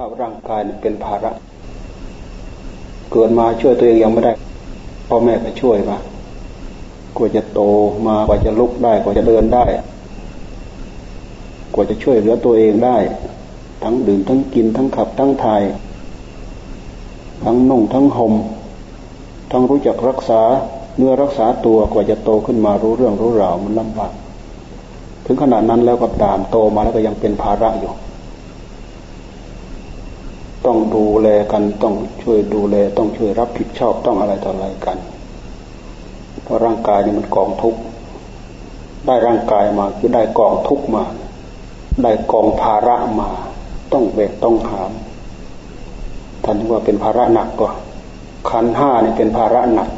ภาพร่างกายเป็นภาระ เกิดมาช่วยตัวเองยังไม่ได้พ่อแม่ก็ช่วยมากว่าจะโตมากว่าจะลุกได้กว่าจะเดินได้ กว่าจะช่วยเหลือตัวเองได้ ทั้งดื่มทั้งกินทั้งขับทั้งถ่าย ทั้งนุ่งทั้งหม่มทั้งรู้จักรักษาเนื้อรักษาตัวกว่าจะโตขึ้นมารู้เรื่องรู้ราวมันลำบากถึงขนาดนั้นแล้วก็ตามโตมาแล้วก็ยังเป็นภาระอยู่ ต้องดูแลกันต้องช่วยดูแล ต้องช่วยรับผิดชอบต้องอะไรต่ออะไรกัน เพราะร่างกายนี่มันกองทุกข์ได้ร่างกายมาคือได้กองทุกข์มา ได้กองภาระมา ต้องแบกต้องหามท่านว่าเป็นภาระหนักกว่าขันห้านี่เป็นภาระหนัก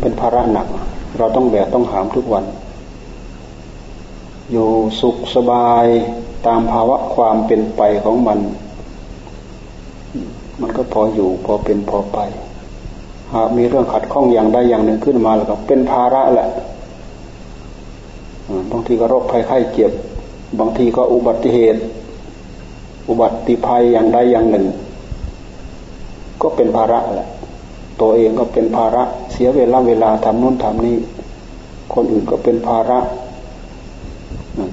เป็นภาระหนัก เราต้องแบกต้องหามทุกวัน อยู่สุขสบายตามภาวะความเป็นไปของมัน มันก็พออยู่พอเป็นพอไป หากมีเรื่องขัดข้องอย่างใดอย่างหนึ่งขึ้นมาแล้วก็เป็นภาระแหละบางทีก็โรคภัยไข้เจ็บ บางทีก็อุบัติเหตุ อุบัติภัยอย่างใดอย่างหนึ่ง ก็เป็นภาระแหละ ตัวเองก็เป็นภาระเสียเวลาเวลาทำนู่นทำนี่ คนอื่นก็เป็นภาระ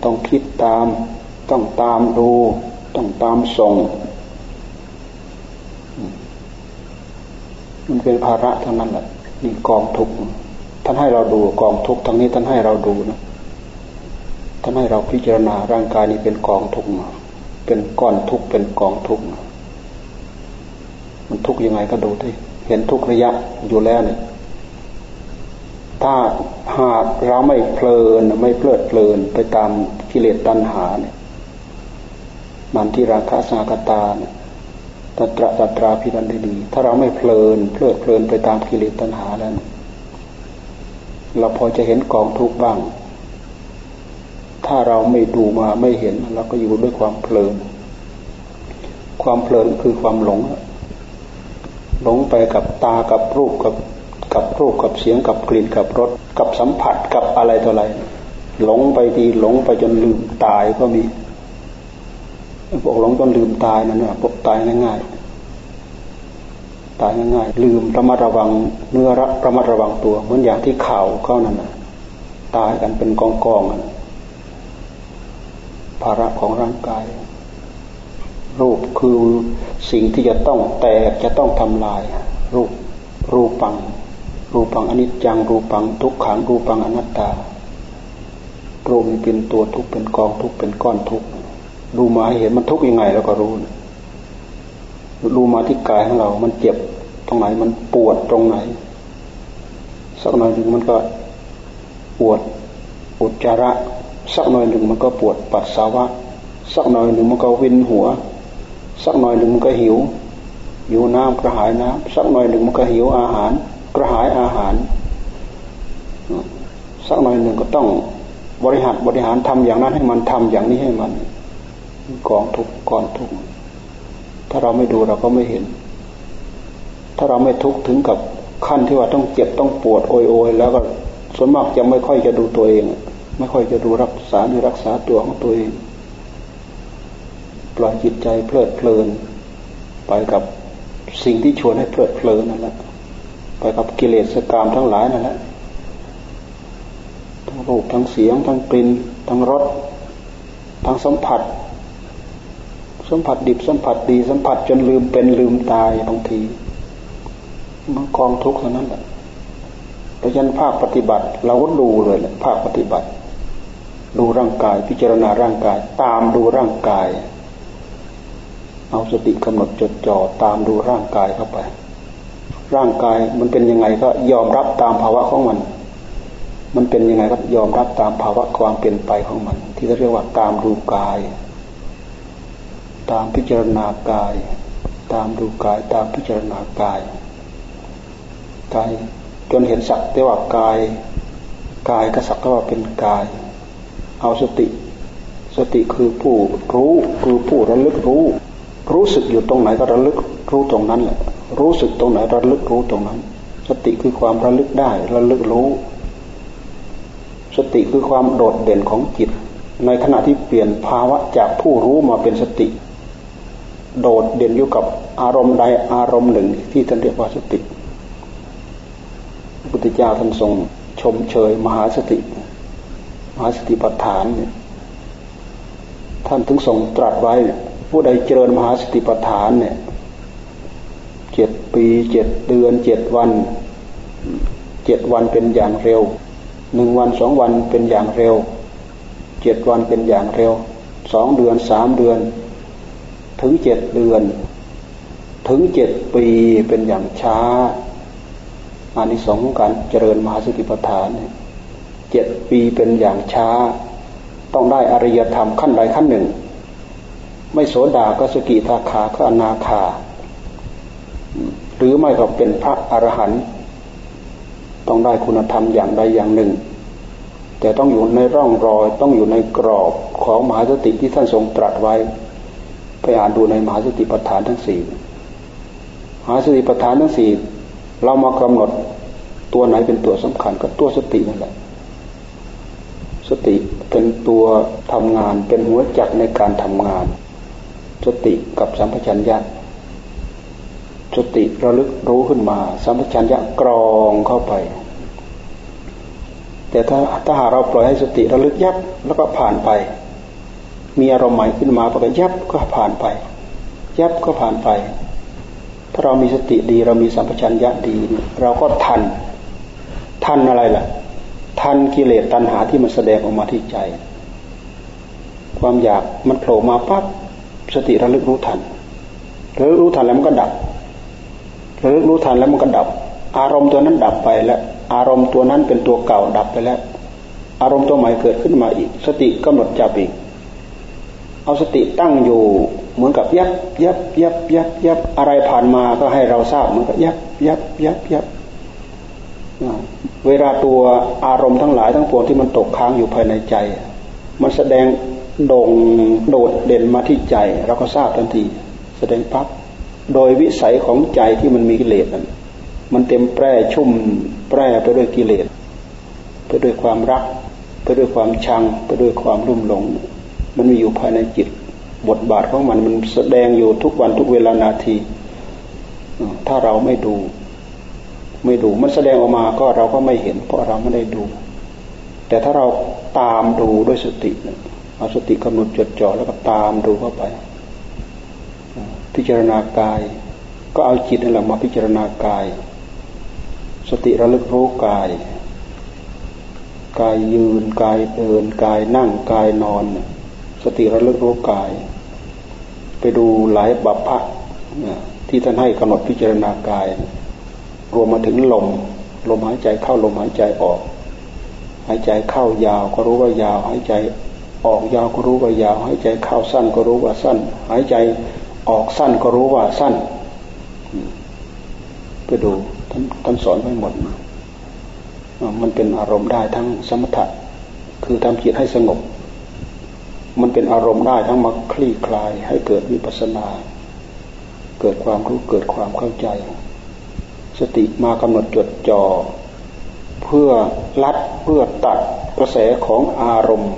ต้องคิดตาม ต้องตามดู ต้องตามส่ง มันเป็นภาระทั้งนั้นแหละนี่กองทุกข์ท่านให้เราดูกองทุกข์ทั้งนี้ท่านให้เราดูนะท่านให้เราพิจารณาร่างกายนี้เป็นกองทุกข์เป็นก้อนทุกข์เป็นกองทุกข์มันทุกข์ยังไงก็ดูที่เห็นทุกระยะอยู่แล้วเนี่ยถ้าหากเราไม่เพลินไม่เพลิดเพลินไปตามกิเลสตัณหาเนี่ยมันที่ราคะสากตาเนี่ย ตัตระตัตราพิรันดี ถ้าเราไม่เพลินเพลิดเพลินไปตามกิเลสตัณหาแล้วเราพอจะเห็นกองทุกข์บ้าง ถ้าเราไม่ดูมาไม่เห็นเราก็อยู่ด้วยความเพลิน ความเพลินคือความหลง หลงไปกับตากับรูปกับกับรูปกับเสียงกับกลิ่นกับรสกับสัมผัสกับอะไรต่ออะไร หลงไปทีหลงไปจนลืมตายก็มี พวกหลงจนลืมตายนั่นแหละพวกตายง่ายๆตายง่ายๆลืมระมัดระวังเนื้อระระมัดระวังตัว เหมือนอย่างที่ข่าวเข้านั่นนะตายกันเป็นกองกองภาระของร่างกายรูปคือสิ่งที่จะต้องแตกจะต้องทำลาย รูปรูปปัง รูปังอนิจจัง รูปังทุกขังรูปังอนัตตารูปเป็นตัวทุกเป็นกองทุกเป็นก้อนทุก ดูมาเห็นมันทุกข์ยังไงแล้วก็รู้ดูมาที่กายของเรา มันเจ็บตรงไหน มันปวดตรงไหน สักหน่อยหนึ่งมันก็ปวดอุจจาระ สักหน่อยหนึ่งมันก็ปวดปัสสาวะ สักหน่อยหนึ่งมันก็วินหัว สักหน่อยหนึ่งมันก็หิวหิวน้ำกระหายน้ำสักหน่อยหนึ่งมันก็หิวอาหาร กระหายอาหาร สักหน่อยหนึ่งก็ต้องบริหารบริหารทำอย่างนั้นให้มันทำอย่างนี้ให้มัน กองทุกกองทุกถ้าเราไม่ดูเราก็ไม่เห็น ถ้าเราไม่ทุกถึงกับขั้นที่ว่าต้องเจ็บต้องปวดโอยโอยแล้วก็ส่วนมากจะไม่ค่อยจะดูตัวเอง ไม่ค่อยจะดูรักษาหรือรักษาตัวของตัวเอง ปล่อยจิตใจเพลิดเพลิน ไปกับสิ่งที่ชวนให้เพลิดเพลินนั่นแหละไปกับกิเลสกรรมทั้งหลายนั่นแหละทั้งรูปทั้งเสียง ทั้งกลิ่นทั้งรสทั้งสัมผัส สัมผัสดิบสัมผัสดีสัมผัสจนลืมเป็นลืมตายบางทีมันกองทุกข์เท่านั้นแหละเพราะฉะนั้นภาคปฏิบัติ เราก็ดูเลยแหละภาคปฏิบัติ ดูร่างกายพิจารณาร่างกาย ตามดูร่างกาย เอาสติกำหนดจดจ่อตามดูร่างกายเข้าไป ร่างกายมันเป็นยังไงก็ยอมรับตามภาวะของมัน มันเป็นยังไงก็ยอมรับตามภาวะความเปลี่ยนไปของมัน ที่เรียกว่าตามดูกาย ตามพิจารณากาย ตามดูกายตามพิจารณากายกายจนเห็นสักแต่ว่ากายกายก็สักแต่ว่าเป็นกาย เอาสติ สติคือผู้รู้คือผู้ระลึกรู้ รู้สึกอยู่ตรงไหนก็ระลึกรู้ตรงนั้นแหละรู้สึกตรงไหนระลึกรู้ตรงนั้น สติคือความระลึกได้ระลึกรู้ สติคือความโดดเด่นของจิต ในขณะที่เปลี่ยนภาวะจากผู้รู้มาเป็นสติ โดดเด่นอยู่กับอารมณ์ใดอารมณ์หนึ่ง ที่ท่านเรียกว่าสติพุทธเจ้าท่านทรงชมเชยมหาสติ มหาสติปัฏฐานเนี่ยท่านถึงทรงตรัสไว้ ผู้ใดเจริญมหาสติปัฏฐานเนี่ยเจ็ดปีเจ็ดเดือนเจ็ดวันเจ็ดวันเป็นอย่างเร็วหนึ่งวันสองวันเป็นอย่างเร็วเจ็ดวันเป็นอย่างเร็วสองเดือนสามเดือน ถึงเจ็ดเดือน ถึงเจ็ดปีเป็นอย่างช้าอานิสงส์ของการเจริญมหาสติปัฏฐานเจ็ดปีเป็นอย่างช้า ต้องได้อริยธรรมขั้นใดขั้นหนึ่ง ไม่โสดาก็สกิทาคาก็อนาคา หรือไม่ก็เป็นพระอรหันต์ต้องได้คุณธรรมอย่างใดอย่างหนึ่ง แต่ต้องอยู่ในร่องรอยต้องอยู่ในกรอบของมหาสติที่ท่านทรงตรัสไว้ ไปอ่านดูในมหาสติปัฏฐานทั้งสี่มหาสติปัฏฐานทั้งสี่เรามากำหนดตัวไหนเป็นตัวสำคัญก็ตัวสตินั่นแหละ สติเป็นตัวทำงานเป็นหัวจักในการทำงาน สติกับสัมปชัญญะสติระลึกรู้ขึ้นมา สัมปชัญญะกรองเข้าไป แต่ถ้าถ้าหาเราปล่อยให้สติระลึกยับแล้วก็ผ่านไป มีอารมณ์ใหม่ขึ้นมาปก็ยับก็ผ่านไป ยับก็ผ่านไป ถ้าเรามีสติดี เรามีสัมปชัญญะดี เราก็ทัน ทันอะไรล่ะ ทันกิเลสตัณหาที่มันแสดงออกมาที่ใจ ความอยากมันโผล่มาปั๊บสติระลึกรู้ทันระลึกรู้ทันแล้วมันก็ดับระลึกรู้ทันแล้วมันก็ดับ อารมณ์ตัวนั้นดับไปแล้ว อารมณ์ตัวนั้นเป็นตัวเก่าดับไปแล้ว อารมณ์ตัวใหม่เกิดขึ้นมาอีก สติกำหนดจับอีก เอาสติตั้งอยู่เหมือนกับยับยับยับยับยับอะไรผ่านมาก็ให้เราทราบเหมือนกับยับยับยับยับเวลาตัวอารมณ์ทั้งหลายทั้งปวงที่มันตกค้างอยู่ภายในใจ มันแสดงโด่งโดดเด่นมาที่ใจ เราก็ทราบทันที แสดงปั๊บโดยวิสัยของใจที่มันมีกิเลสนั้นมันเต็มแปร่ชุ่มแปร่ไปด้วยกิเลส ไปด้วยความรัก ไปด้วยความชัง ไปด้วยความรุ่มหลง มันมีอยู่ภายในจิต บทบาทของมันมันแสดงอยู่ทุกวันทุกเวลานาที ถ้าเราไม่ดู ไม่ดูมันแสดงออกมาก็เราก็ไม่เห็น เพราะเราไม่ได้ดู แต่ถ้าเราตามดูด้วยสติเอาสติกำหนดจดจ่อแล้วก็ตามดูเข้าไป พิจารณากาย ก็เอาจิตนั่นแหละมาพิจารณากาย สติระลึกรู้กายกายยืนกายเดินกายนั่งกายนอน สติระลึกรู้กาย ไปดูหลายบัพพะที่ท่านให้กำหนดพิจารณากาย รวมมาถึงลม ลมหายใจเข้าลมหายใจออก หายใจเข้ายาวก็รู้ว่ายาว หายใจออกยาวก็รู้ว่ายาว หายใจเข้าสั้นก็รู้ว่าสั้น หายใจออกสั้นก็รู้ว่าสั้น ไปดูท่านท่านสอนไว้หมดมันเป็นอารมณ์ได้ทั้งสมถะคือทำจิตให้สงบ มันเป็นอารมณ์ได้ทั้งมาคลี่คลายให้เกิดวิปัสนา เกิดความรู้เกิดความเข้าใจ สติมากำหนดจดจ่อเพื่อลัดเพื่อตัดกระแสของอารมณ์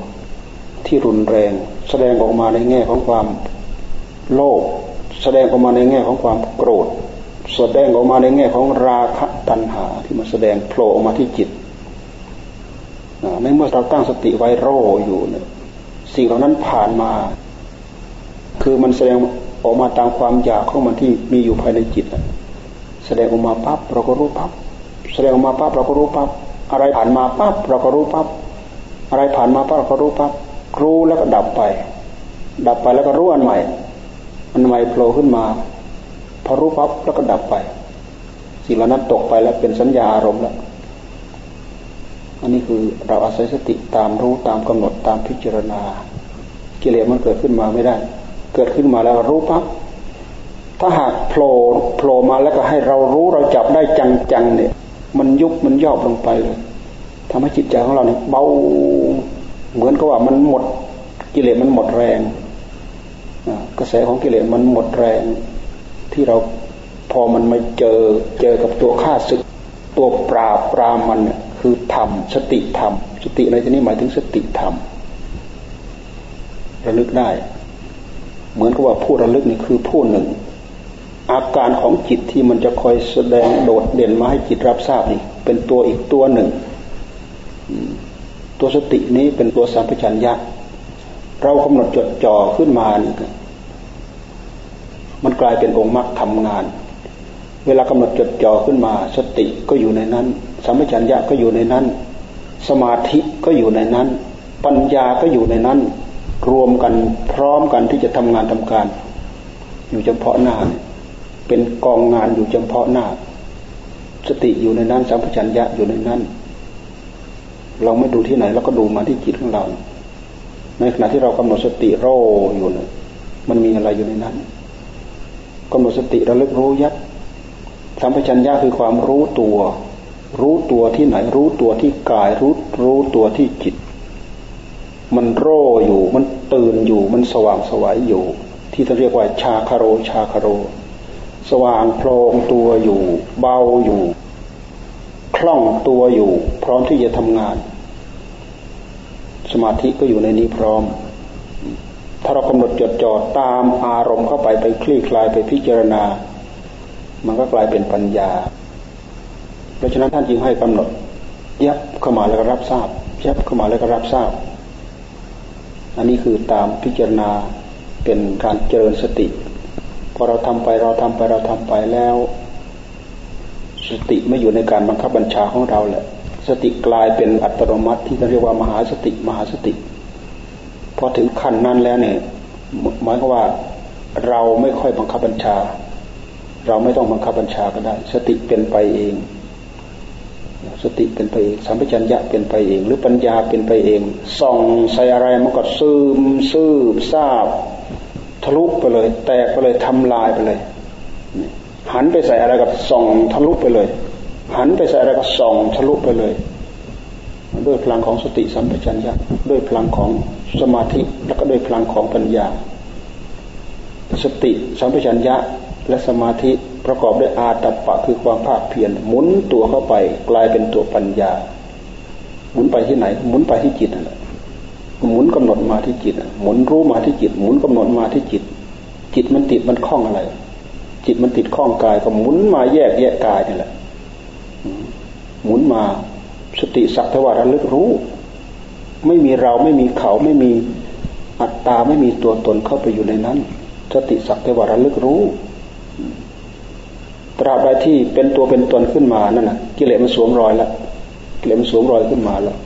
ที่รุนแรง แสดงออกมาในแง่ของความโลภแสดงออกมาในแง่ของความโกรธ แสดงออกมาในแง่ของราคะตัณหาที่มาแสดงโผล่ออกมาที่จิตในเมื่อเราตั้งสติไว้รออยู่เนี่ย สิ่งเหล่านั้นผ่านมา คือมันแสดงออกมาตามความอยากของมันที่มีอยู่ภายในจิตแสดงออกมาปั๊บเราก็รู้ปั๊บแสดงออกมาปั๊บเราก็รู้ปั๊บอะไรผ่านมาปั๊บเราก็รู้ปั๊บอะไรผ่านมาปั๊บเราก็รู้ปั๊บรู้แล้วก็ดับไป ดับไปแล้วก็รู้อันใหม่มันใหม่โผล่ขึ้นมา พอรู้ปั๊บแล้วก็ดับไปสิ่งเหล่านั้นตกไปแล้วเป็นสัญญาอารมณ์แล้ว อันนี้คือเราอาศัยสติตามรู้ตามกำหนดตามพิจารณา กิเลสมันเกิดขึ้นมาไม่ได้ เกิดขึ้นมาแล้วรู้ปั๊บถ้าหากโผล่โผล่มาแล้วก็ให้เรารู้เราจับได้จังๆเนี่ย มันยุบมันย่อลงไปเลยทำให้จิตใจของเราเนี่ยเบาเหมือนกับว่ามันหมดกิเลสมันหมดแรงกระแสของกิเลสมันหมดแรง ที่เราพอมันมาเจอเจอกับตัวข้าศึก ตัวปราบปรามมัน คือธรรมสติธรรมสติในที่นี้หมายถึงสติธรรมระลึกได้ เหมือนกับว่าผู้ระลึกนี่คือผู้หนึ่ง อาการของจิตที่มันจะคอยแสดงโดดเด่นมาให้จิตรับทราบนี่เป็นตัวอีกตัวหนึ่ง ตัวสตินี้เป็นตัวสัมปชัญญะเรากำหนดจดจ่อขึ้นมานี่มันกลายเป็นองค์มรรคทำงาน เวลากำหนดจดจ่อขึ้นมา สติก็อยู่ในนั้น สัมปชัญญะก็อยู่ในนั้น สมาธิก็อยู่ในนั้น ปัญญาก็อยู่ในนั้น รวมกันพร้อมกันที่จะทำงานทำการ อยู่เฉพาะหน้า เป็นกองงานอยู่เฉพาะหน้า สติอยู่ในนั้น สัมปชัญญะอยู่ในนั้น เราไม่ดูที่ไหนเราก็ดูมาที่จิตของเรา ในขณะที่เรากำหนดสติโรอยู่เนะมันมีอะไรอยู่ในนั้นกำหนดสติระลึกรู้ยัดสัมปชัญญะคือความรู้ตัว รู้ตัวที่ไหน รู้ตัวที่กาย รู้รู้ตัวที่จิต มันโรอยู่ มันตื่นอยู่ มันสว่างสวายอยู่ ที่เขาเรียกว่าชาคาโรชาคาโร สว่างโพลงตัวอยู่ เบาอยู่ คล่องตัวอยู่ พร้อมที่จะทำงาน สมาธิก็อยู่ในนี้พร้อม ถ้าเรากำหนดจดจ่อตามอารมณ์เข้าไปไปคลี่คลายไปพิจารณา มันก็กลายเป็นปัญญา ราะฉะนั้นท่านจึงให้กำหนดยับเข้ามาแล้วก็รับทราบยับเข้ามาแล้วก็รับทราบ อันนี้คือตามพิจารณาเป็นการเจริญสติ พอเราทำไปเราทำไปเราทำไปแล้ว สติไม่อยู่ในการบังคับบัญชาของเราแหละ สติกลายเป็นอัตโนมัติที่เรียกว่ามหาสติมหาสติ พอถึงขั้นนั้นแล้วเนี่ยหมายความว่าเราไม่ค่อยบังคับบัญชา เราไม่ต้องบังคับบัญชาก็ได้ สติเป็นไปเอง สติเป็นไปเองสัมปชัญญะเป็นไปเอง หรือปัญญาเป็นไปเองส่องใส่อะไรมันก็ซึมซืบซาบทะลุไปเลย แตกไปเลยทำลายไปเลยหันไปใส่อะไรกับส่องทะลุไปเลย หันไปใส่อะไรกับส่องทะลุไปเลย ด้วยพลังของสติสัมปชัญญะด้วยพลังของสมาธิแล้วก็ด้วยพลังของปัญญา สติสัมปชัญญะและสมาธิ ประกอบด้วยอาตปะคือความภาคเพียรหมุนตัวเข้าไปกลายเป็นตัวปัญญา หมุนไปที่ไหน หมุนไปที่จิตนั่นแหละหมุนกำหนดมาที่จิตหมุนรู้มาที่จิต หมุนกำหนดมาที่จิต จิตมันติดมันคล้องอะไร จิตมันติดข้องกายก็หมุนมาแยกแยกกายนี่แหละหมุนมาสติสักทวาระลึกรู้ ไม่มีเราไม่มีเขาไม่มีอัตตาไม่มีตัวตนเข้าไปอยู่ในนั้น สติสักทวาระลึกรู้ ราบใดที่เป็นตัวเป็นตนขึ้นมานั่นนะกิเลสมันสวมรอยแล้วกิเลสมันสวมรอยขึ้นมาแล้ว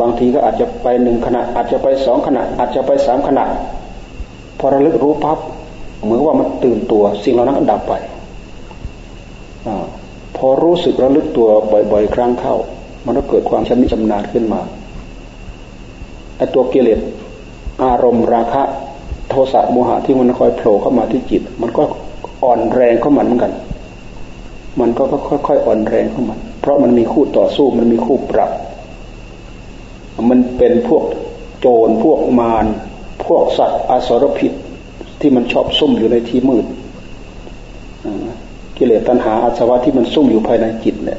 บางทีก็อาจจะไปหนึ่งขณะ อาจจะไปสองขณะ อาจจะไปสามขณะ พอระลึกรู้ปั๊บเหมือนว่ามันตื่นตัว สิ่งเหล่านั้นก็ดับไปอพอรู้สึกระลึกตัวบ่อย ๆ ครั้งเข้า มันก็เกิดความชำนิชำนาญขึ้นมาไอ้ตัวกิเลสอารมณ์ราคะ โทสะโมหะที่มันคอยโผล่เข้ามาที่จิต มันก็อ่อนแรงเข้ามันเหมือนกัน มันก็ค่อยๆอ่อนแรงเข้ามัน เพราะมันมีคู่ต่อสู้มันมีคู่ปรับ มันเป็นพวกโจรพวกมารพวกสัตว์อสรพิษที่มันชอบซุ่มอยู่ในที่มืดกิเลสตัณหาอาสวะที่มันซุ่มอยู่ภายในจิตเนี่ย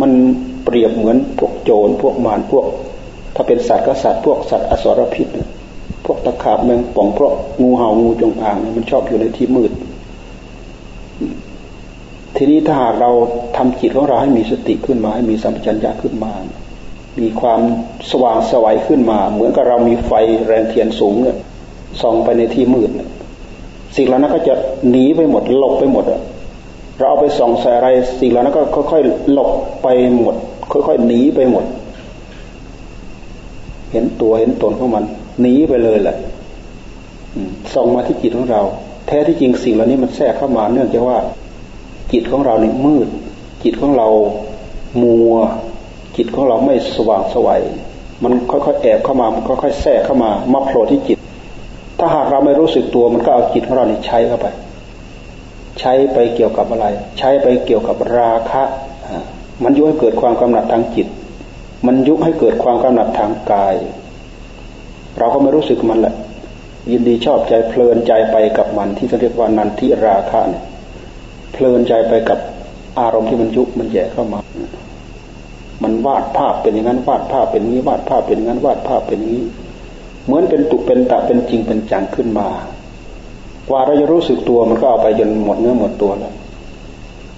มันเปรียบเหมือนพวกโจรพวกมารพวก ถ้าเป็นสัตว์ก็สัตว์พวกสัตว์อสรพิษพวกตะขาบแมงป่องพวกงูเห่างูจงอาง มันชอบอยู่ในที่มืด ทีนี้ถ้าหากเราทำจิตของเราให้มีสติขึ้นมา ให้มีสัมปชัญญะขึ้นมา มีความสว่างสวัยขึ้นมา เหมือนกับเรามีไฟแรงเทียนสูงเนี่ยส่องไปในที่มืดสิ่งเหล่านั้นก็จะหนีไปหมดหลบไปหมดเราเอาไปส่องใส่อะไรสิ่งเหล่านั้นก็ค่อยๆหลบไปหมด ค่อยๆหนีไปหมด เห็นตัวเห็นตนของมันหนีไปเลยแหละส่องมาที่จิตของเรา แท้ที่จริงสิ่งเหล่านี้มันแทรกเข้ามาเนื่องจากว่า จิตของเราเนี่ยมืด จิตของเรามัว จิตของเราไม่สว่างสวัยมันค่อยๆแอบเข้ามามันค่อยๆแทรกเข้ามามาโผล่ที่จิต ถ้าหากเราไม่รู้สึกตัวมันก็เอาจิตของเรานี่ใช้เข้าไป ใช้ไปเกี่ยวกับอะไร ใช้ไปเกี่ยวกับราคะมันยุให้เกิดความกำหนัดทางจิต มันยุให้เกิดความกำหนัดทางกาย เราก็ไม่รู้สึกมันแหละ ยินดีชอบใจเพลินใจไปกับมันที่เรียกว่านันทิราคะเนี่ย เพลินใจไปกับอารมณ์ที่มันยุบมันแย่เข้ามา มันวาดภาพเป็นอย่างนั้นวาดภาพเป็นนี้วาดภาพเป็นอย่างนั้นวาดภาพเป็นนี้ เหมือนเป็นตุเป็นตะเป็นจริงเป็นจังขึ้นมา กว่าเราจะรู้สึกตัวมันก็เอาไปจนหมดเนื้อหมดตัวแล้ว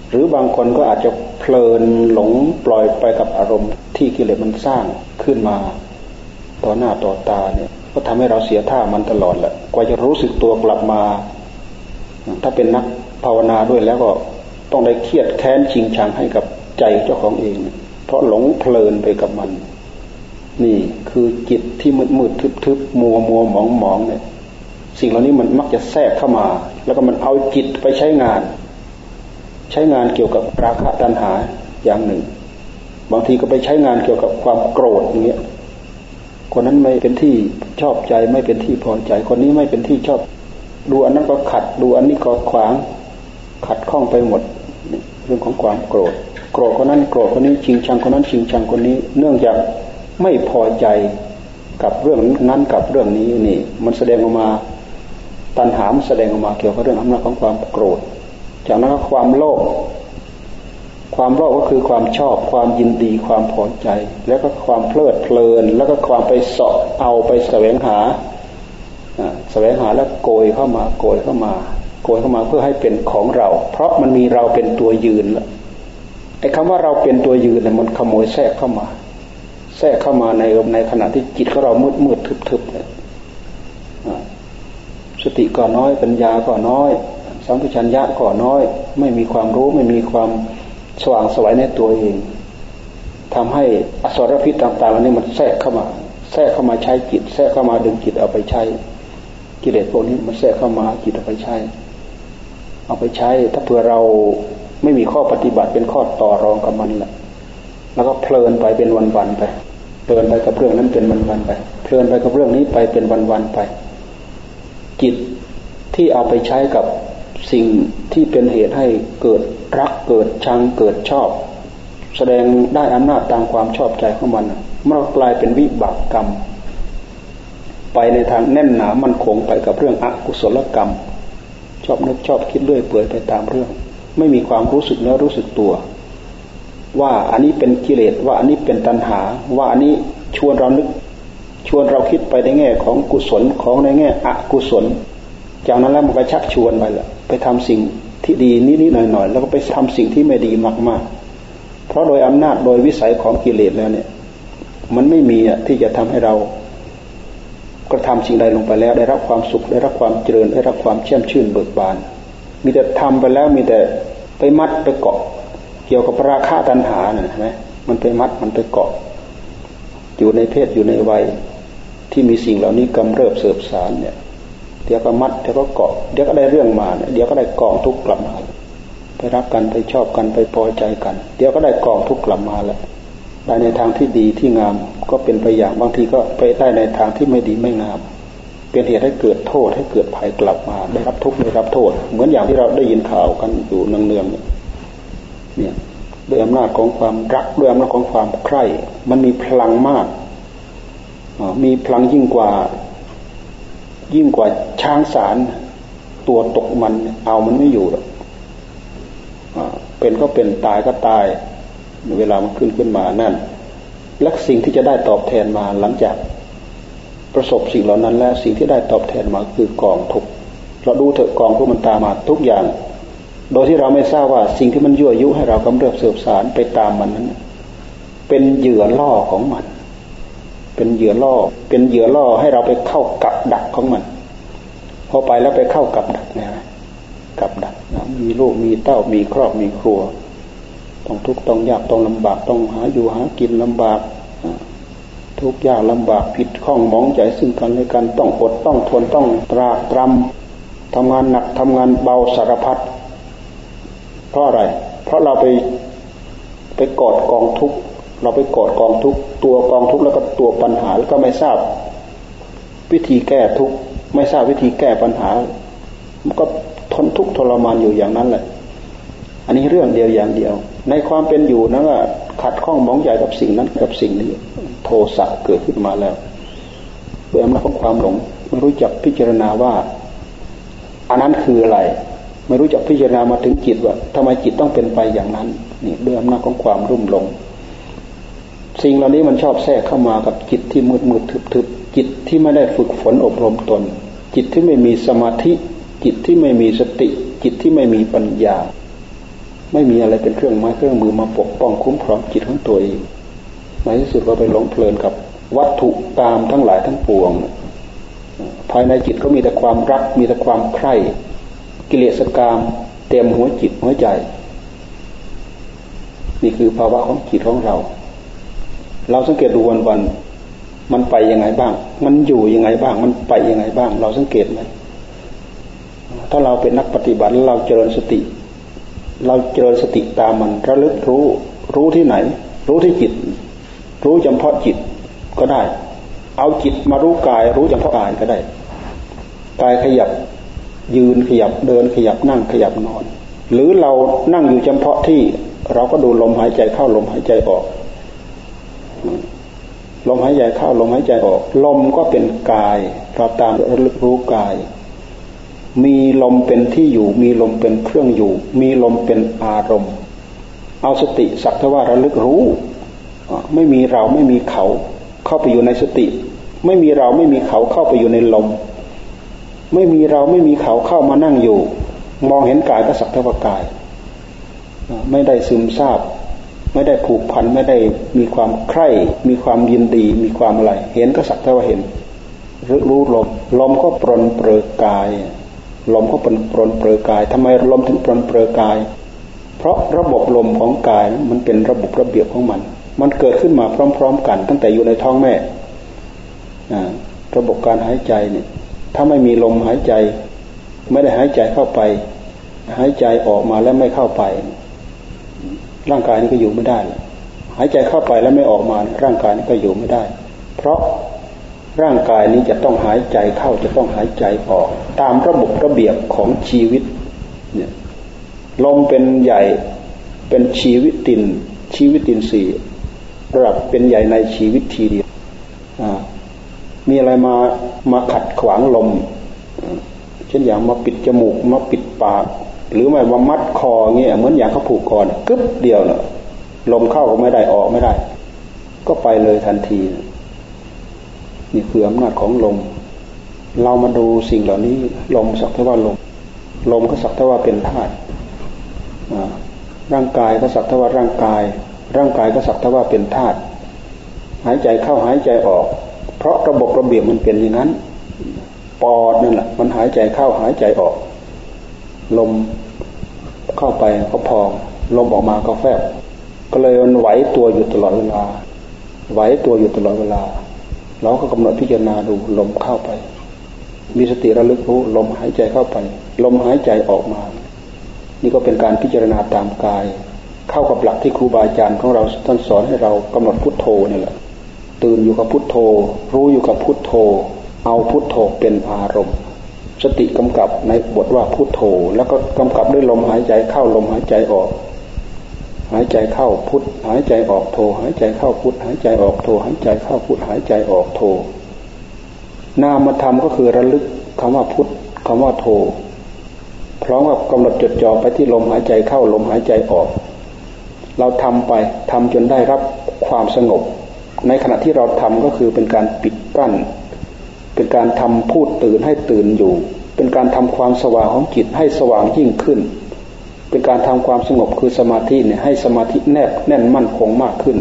หรือบางคนก็อาจจะเพลินหลงปล่อยไปกับอารมณ์ที่กิเลสมันสร้างขึ้นมาต่อหน้าต่อตาเนี่ย ก็ทำให้เราเสียท่ามันตลอดแหละ กว่าจะรู้สึกตัวกลับมา ถ้าเป็นนัก ภาวนาด้วยแล้วก็ต้องได้เครียดแค้นชิงชังให้กับใจเจ้าของเอง เพราะหลงเพลินไปกับมัน นี่คือจิตที่มืดมืดทึบทึบมัวมัวหมองหมองเนี่ย สิ่งเหล่านี้มันมักจะแทรกเข้ามา แล้วก็มันเอาจิตไปใช้งาน ใช้งานเกี่ยวกับราคะตัณหาอย่างหนึ่ง บางทีก็ไปใช้งานเกี่ยวกับความโกรธอย่างเงี้ยคนนั้นไม่เป็นที่ชอบใจไม่เป็นที่พอใจ คนนี้ไม่เป็นที่ชอบ ดูอันนั้นก็ขัด ดูอันนี้ก็ขวาง ขัดข้องไปหมด เรื่องของความโกรธ โกรธคนนั้นโกรธคนนี้ชิงชังคนนั้นชิงชังคนนี้ เนื่องจากไม่พอใจกับเรื่องนั้นกับเรื่องนี้นี่ มันแสดงออกมาตัณหามแสดงออกมาเกี่ยวกับเรื่องอำนาจของความโกรธ จากนั้นความโลภความโลภก็คือความชอบความยินดีความพอใจ แล้วก็ความเพลิดเพลิน แล้วก็ความไปเสาะเอาไปแสวงหาแสวงหาแล้วโกยเข้ามาโกยเข้ามา โกยเข้ามาเพื่อให้เป็นของเรา เพราะมันมีเราเป็นตัวยืนแล้วไอ้คำว่าเราเป็นตัวยืนเนี่ยมันขโมยแทรกเข้ามา แทรกเข้ามาในในขณะที่จิตของเรามืดมืดทึบทึบเลยสติก็น้อยปัญญาก็น้อยสัมผัสัญญะก็น้อย ไม่มีความรู้ไม่มีความสว่างสวัยในตัวเองทำให้อสรพิษต่างๆเหล่านี้มันแทรกเข้ามา แทรกเข้ามาใช้จิต แทรกเข้ามาดึงจิตเอาไปใช้กิเลสพวกนี้มันแทรกเข้ามาจิตเอาไปใช้ เอาไปใช้ ถ้าเผื่อเราไม่มีข้อปฏิบัติเป็นข้อต่อรองกับมันแหละแล้วก็เพลินไปเป็นวันๆไปเพลินไปกับเรื่องนั้นเป็นวันๆไป เพลินไปกับเรื่องนี้ไปเป็นวันๆไป จิตที่เอาไปใช้กับสิ่งที่เป็นเหตุให้เกิดรักเกิดชังเกิดชอบ แสดงได้อำนาจตามความชอบใจของมันมันกลายเป็นวิบากกรรม ไปในทางแน่นหนามันคงไปกับเรื่องอกุศลกรรม ชอบนึกชอบคิดเรื่อยเปื่อยไปตามเรื่อง ไม่มีความรู้สึกเนื้อรู้สึกตัว ว่าอันนี้เป็นกิเลสว่าอันนี้เป็นตัณหา ว่าอันนี้ชวนเรานึก ชวนเราคิดไปในแง่ของกุศลของในแง่อกุศล จากนั้นแล้วมันก็ชักชวนไปละไปทำสิ่งที่ดีนิดๆหน่อยๆแล้วก็ไปทำสิ่งที่ไม่ดีมากๆ เพราะโดยอำนาจโดยวิสัยของกิเลสแล้วเนี่ย มันไม่มีอะที่จะทำให้เรา กระทำสิ่งใดลงไปแล้ว ได้รับความสุขได้รับความเจริญได้รับความเชื่อมชื่นเบิกบาน มีแต่ทำไปแล้วมีแต่ไปมัดไปเกาะ เกี่ยวกับราคะตัณหาเนี่ยไหมมันไปมัดมันไปเกาะ อยู่ในเพศอยู่ในวัยที่มีสิ่งเหล่านี้กำเริบเสบสารเนี่ยเดี๋ยวก็มัดเดี๋ยวก็เกาะเดี๋ยวก็ได้เรื่องมาเนี่ยเดี๋ยวก็ได้กองทุกข์กลับมาไปรักกันไปชอบกันไปพอใจกัน เดี๋ยวก็ได้กองทุกข์กลับมาแล้ว ได้ในทางที่ดีที่งามก็เป็นไปอย่างบางทีก็ไปได้ในทางที่ไม่ดีไม่งาม เป็นเหตุให้เกิดโทษให้เกิดภัยกลับมา ได้รับทุกข์ได้รับโทษ เหมือนอย่างที่เราได้ยินข่าวกันอยู่เนืองๆเนี่ยด้วยอำนาจของความรักด้วยอำนาจของความใคร่ มันมีพลังมาก มีพลังยิ่งกว่า ยิ่งกว่าช้างสารตัวตกมันเอามันไม่อยู่หรอกเป็นก็เป็นตายก็ตาย เวลามันขึ้นขึ้นมานั่นและสิ่งที่จะได้ตอบแทนมาหลังจากประสบสิ่งเหล่านั้น แล้วสิ่งที่ได้ตอบแทนมาคือกองทุกเราดูเถอะกองทุกมันตามมาทุกอย่าง โดยที่เราไม่ทราบว่าสิ่งที่มันยั่วยุให้เรากำเริบเสืบสารไปตามมันนั้น เป็นเหยื่อล่อของมัน เป็นเหยื่อล่อ เป็นเหยื่อล่อให้เราไปเข้ากับดักของมันพอไปแล้วไปเข้ากับดักนะกับดักมีลูกมีเต้ามีครอบมีครัว ต้องทุกข์ต้องยากต้องลำบากต้องหาอยู่หากินลำบากทุกข์ยากลำบากผิดข้องมองใจซึ่งกันและกันต้องอดต้องทนต้องตรากตรำทำงานหนักทำงานเบาสารพัดเพราะอะไร เพราะเราไปไปกอดกองทุกข์เราไปกอดกองทุกข์ตัวกองทุกข์แล้วก็ตัวปัญหาแล้วก็ไม่ทราบ วิธีแก้ทุกข์ไม่ทราบวิธีแก้ปัญหา มันก็ทนทุกข์ทรมานอยู่อย่างนั้นแหละ อันนี้เรื่องเดียวอย่างเดียว ในความเป็นอยู่นั้นว่าขัดข้องมองใหญ่กับสิ่งนั้นกับสิ่งนี้ โทสะเกิดขึ้นมาแล้วด้วยอำนาจของความหลงไม่รู้จักพิจารณาว่า อันนั้นคืออะไร ไม่รู้จักพิจารณามาถึงจิตว่าทำไมจิตต้องเป็นไปอย่างนั้นนี่ด้วยอำนาจของความรุ่มหลง สิ่งเหล่านี้มันชอบแทรกเข้ามากับจิตที่มืดมืดทึบทึบจิตที่ไม่ได้ฝึกฝนอบรมตน จิตที่ไม่มีสมาธิ จิตที่ไม่มีสติ จิตที่ไม่มีปัญญา ไม่มีอะไรเป็นเครื่องไม้เครื่องมือมาปกป้องคุ้มครองจิตของตัวเองในที่สุดก็ไปหลงเพลินกับวัตถุตามทั้งหลายทั้งปวง ภายในจิตก็มีแต่ความรัก มีแต่ความใคร่ กิเลสกรรมเต็มหัวจิตหัวใจ นี่คือภาวะของจิตของเรา เราสังเกตดูวันวันมันไปยังไงบ้าง มันอยู่ยังไงบ้าง มันไปยังไงบ้าง เราสังเกตไหมถ้าเราเป็นนักปฏิบัติเราเจริญสติ เราเจริญสติตามมันระลึกรู้รู้ที่ไหน รู้ที่จิต รู้เฉพาะจิตก็ได้ เอาจิตมารู้กาย รู้เฉพาะกายก็ได้กายขยับยืนขยับเดินขยับนั่งขยับนอน หรือเรานั่งอยู่เฉพาะที่เราก็ดูลมหายใจเข้าลมหายใจออก ลมหายใจเข้าลมหายใจออก ลมก็เป็นกายเราตามระลึกรู้กาย มีลมเป็นที่อยู่ มีลมเป็นเครื่องอยู่ มีลมเป็นอารมณ์ เอาสติสักทว่าระลึกรู้ ไม่มีเราไม่มีเขาเข้าไปอยู่ในสติ ไม่มีเราไม่มีเขาเข้าไปอยู่ในลม ไม่มีเราไม่มีเขาเข้ามานั่งอยู่ มองเห็นกายก็สักทว่ากาย ไม่ได้ซึมซาบ ไม่ได้ผูกพันไม่ได้มีความใคร่ มีความยินดี มีความอะไร เห็นก็สักแต่ว่าเห็นรู้ลมลมก็ปรนเปลือกาย ลมก็ปรนปรนเปลือกายทำไมลมถึงปรนเปลือกาย เพราะระบบลมของกายมันเป็นระบบระเบียบของมัน มันเกิดขึ้นมาพร้อม ๆ กัน ตั้งแต่อยู่ในท้องแม่ระบบการหายใจเนี่ยถ้าไม่มีลมหายใจ ไม่ได้หายใจเข้าไป หายใจออกมาแล้วไม่เข้าไป ร่างกายนี้ก็อยู่ไม่ได้ หายใจเข้าไปแล้วไม่ออกมา ร่างกายนี้ก็อยู่ไม่ได้ เพราะ ร่างกายนี้จะต้องหายใจเข้าจะต้องหายใจออก ตามระบบระเบียบของชีวิตเนี่ยลมเป็นใหญ่เป็นชีวิตติน ชีวิตตินสี่ระดับเป็นใหญ่ในชีวิตทีเดียวมีอะไรมามาขัดขวางลม เช่นอย่างมาปิดจมูกมาปิดปาก หรือไม่ว่ามัดคอเงี้ยเหมือนอย่างเขาผูกคอกึ๊บเดียวเนะลมเข้าก็ไม่ได้ออกไม่ได้ ก็ไปเลยทันทีนี่ คืออำนาจของลม เรามาดูสิ่งเหล่านี้ ลมสักเท่าว่าลม ลมก็สักเท่าว่าเป็นธาตุร่างกายก็สักเท่าว่าร่างกาย ร่างกายก็สักเท่าว่าเป็นธาตุหายใจเข้าหายใจออก เพราะระบบระเบียบมันเป็นอย่างนั้น ปอดนั่นแหละมันหายใจเข้าหายใจออก ลมเข้าไปก็พอง ลมออกมาก็แฟบก็เลยมันไหวตัวอยู่ตลอดเวลา ไหวตัวอยู่ตลอดเวลา เราก็กำหนดพิจารณาดูลมเข้าไป มีสติระลึกรู้ลมหายใจเข้าไป ลมหายใจออกมา นี่ก็เป็นการพิจารณาตามกาย เข้ากับหลักที่ครูบาอาจารย์ของเราท่านสอนให้เรากำหนดพุทโธนี่แหละ ตื่นอยู่กับพุทโธ รู้อยู่กับพุทโธ เอาพุทโธเป็นอารมณ์ สติกำกับในบทว่าพุทโธ แล้วก็กำกับด้วยลมหายใจเข้าลมหายใจออก หายใจเข้าพุทหายใจออกโธหายใจเข้าพุทหายใจออกโธหายใจเข้าพุทหายใจออกโธนามธรรมก็คือระลึกคำว่าพุทคำว่าโธพร้อมกับกำหนดจดจ่อไปที่ลมหายใจเข้าลมหายใจออก เราทำไปทำจนได้รับความสงบ ในขณะที่เราทำก็คือเป็นการปิดกั้น เป็นการทำพูดตื่นให้ตื่นอยู่ เป็นการทำความสว่างของจิตให้สว่างยิ่งขึ้น เป็นการทำความสงบคือสมาธิเนี่ยให้สมาธิแนบแน่นมั่นคงมากขึ้น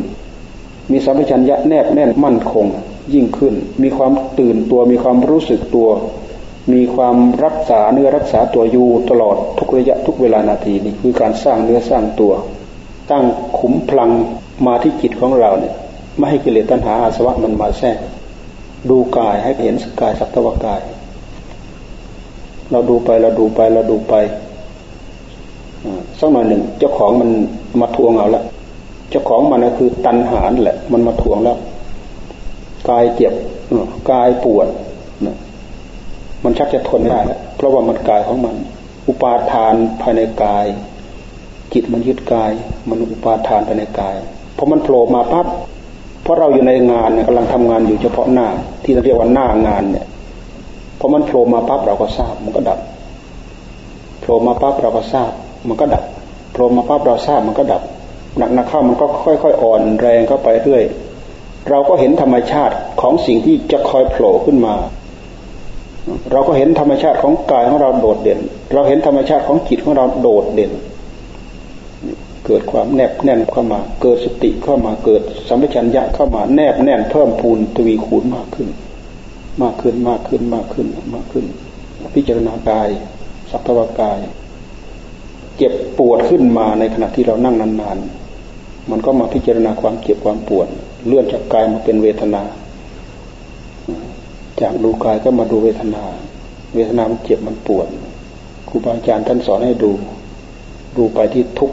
มีสัมผัสัญญะแนบแน่นมั่นคงยิ่งขึ้น มีความตื่นตัวมีความรู้สึกตัว มีความรักษาเนื้อรักษาตัวอยู่ตลอดทุกระยะทุกเวลานาทีนี่คือการสร้างเนื้อสร้างตัว ตั้งขุมพลังมาที่จิตของเราเนี่ยไม่ให้กิเลสตัณหาอาสวะมันมาแทรกดูกายให้เห็นกายสักตวกาย เราดูไปเราดูไปเราดูไป สักหน่อยหนึ่งเจ้าของมันมาทวงเอาละเจ้าของมันก็คือตันหานแหละ มันมาทวงแล้วกายเจ็บกายปวดมันชักจะทนไม่ได้แล้วเพราะว่ามันกายของมัน อุปาทานภายในกาย จิตมันยึดกาย มันอุปาทานภายในกายพอมันโผล่มาปั๊บเพราะเราอยู่ในงานเนี่ยกำลังทำงานอยู่เฉพาะหน้า ที่เราเรียกว่าหน้างานเนี่ยพอมันโผล่มาปั๊บเราก็ทราบมันก็ดับโผล่มาปั๊บเราก็ทราบ มันก็ดับโผล่มาปั๊บเราทราบมันก็ดับหนักนักเข้ามันก็ค่อยๆอ่อนแรงเข้าไปเรื่อย เราก็เห็นธรรมชาติของสิ่งที่จะคอยโผล่ขึ้นมา เราก็เห็นธรรมชาติของกายของเราโดดเด่น เราเห็นธรรมชาติของจิตของเราโดดเด่น เกิดความแนบแน่นเข้ามา เกิดสติเข้ามา เกิดสัมปชัญญะเข้ามา แนบแน่นเพิ่มพูนทวีคูณมากขึ้น มากขึ้นมากขึ้นมากขึ้นมากขึ้น พิจารณากาย สัพพวากาย เจ็บปวดขึ้นมาในขณะที่เรานั่งนานๆ มันก็มาพิจารณาความเจ็บความปวด เลื่อนจากกายมาเป็นเวทนา จากดูกายก็มาดูเวทนา เวทนามันเจ็บมันปวดครูบาอาจารย์ท่านสอนให้ดู ดูไปที่ทุก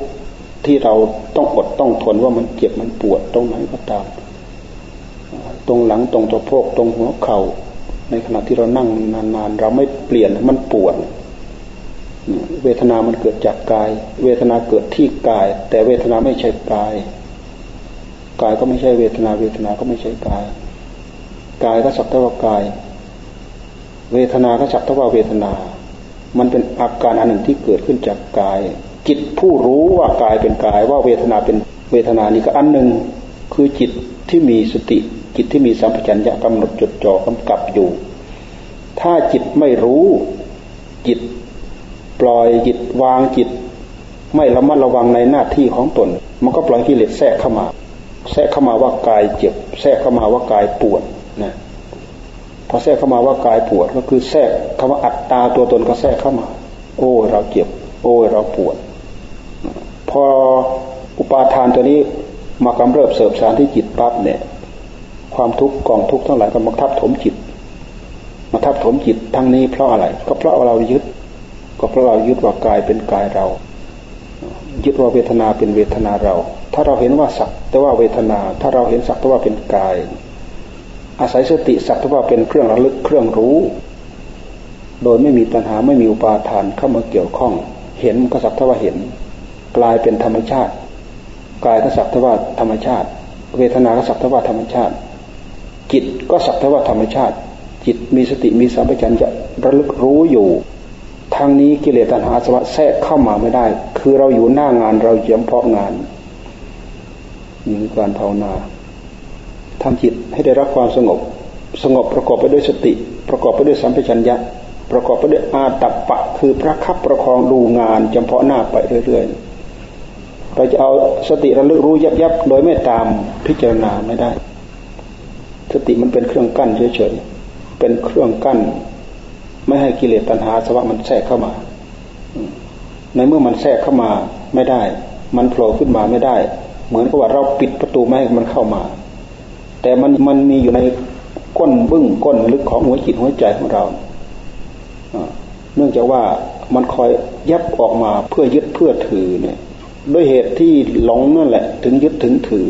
ที่เราต้องอดต้องทนว่ามันเจ็บมันปวดตรงไหนก็ตาม ตรงหลังตรงตัวโพกตรงหัวเข่าในขณะที่เรานั่งนานๆ เราไม่เปลี่ยนมันปวด เวทนามันเกิดจากกาย เวทนาเกิดที่กาย แต่เวทนาไม่ใช่กาย กายก็ไม่ใช่เวทนา เวทนาก็ไม่ใช่กาย กายก็สักแต่ว่ากาย เวทนาก็สักแต่ว่าเวทนา มันเป็นอาการอันหนึ่งที่เกิดขึ้นจากกาย จิตผู้รู้ว่ากายเป็นกาย ว่าเวทนาเป็นเวทนานี่ก็อันหนึ่งคือจิตที่มีสติ จิตที่มีสัมผัสัญญะกำหนดจดจ่อกำกับอยู่ ถ้าจิตไม่รู้จิต ปล่อยจิตวางจิต ไม่ระมัดระวังในหน้าที่ของตน มันก็ปล่อยกิเลสแทรกเข้ามา แทรกเข้ามาว่ากายเจ็บ แทรกเข้ามาว่ากายปวดนะพอแทรกเข้ามาว่ากายปวดก็คือแทรกคำว่าอัตตาตัวตนก็แทรกเข้ามา โอ้เราเจ็บ โอ้เราปวด พออุปาทานตัวนี้มากำเริบเสบสารที่จิตปั๊บเนี่ย ความทุกข์กองทุกข์ทั้งหลายก็มาทับถมจิต มาทับถมจิตทั้งนี้เพราะอะไร ก็เพราะเรายึด ก็เพราะเรายึดว่ากายเป็นกายเรา ยึดว่าเวทนาเป็นเวทนาเรา ถ้าเราเห็นว่าสักแต่ว่าเวทนา ถ้าเราเห็นสักแต่ว่าเป็นกาย อาศัยสติสักว่าเป็นเครื่องระลึกเครื่องรู้ โดยไม่มีปัญหาไม่มีอุปาทานเข้ามาเกี่ยวข้อง เห็นก็สักว่าเห็น กลายเป็นธรรมชาติ กายก็สักว่าธรรมชาติ เวทนาก็สักว่าธรรมชาติ จิตก็สักว่าธรรมชาติจิตมีสติมีสัมปชัญญะระลึกรู้อยู่ ทางนี้กิเลสตัณหาสวะแทรกเข้ามาไม่ได้ คือเราอยู่หน้างานเราเยี่ยมเพาะงานนี่คือการภาวนาทำจิตให้ได้รับความสงบ สงบประกอบไปด้วยสติ ประกอบไปด้วยสัมปชัญญะ ประกอบไปด้วยอาตัปปะ คือพระคับประคองดูงานจำเพาะหน้าไปเรื่อยๆ เราจะเอาสติระลึกรู้ยับยับโดยไม่ตามพิจารณาไม่ได้ สติมันเป็นเครื่องกั้นเฉยๆ เป็นเครื่องกั้น ไม่ให้กิเลสตัณหาสวะมันแทรกเข้ามา ในเมื่อมันแทรกเข้ามาไม่ได้ มันโผล่ขึ้นมาไม่ได้ เหมือนกับว่าเราปิดประตูไม่ให้มันเข้ามา แต่มันมันมีอยู่ในก้นบึ้งก้นลึกของหัวจิตหัวใจของเราเนื่องจากว่ามันคอยยับออกมาเพื่อยึดเพื่อถือเนี่ย ด้วยเหตุที่หลงนั่นแหละ ถึงยึดถึงถือ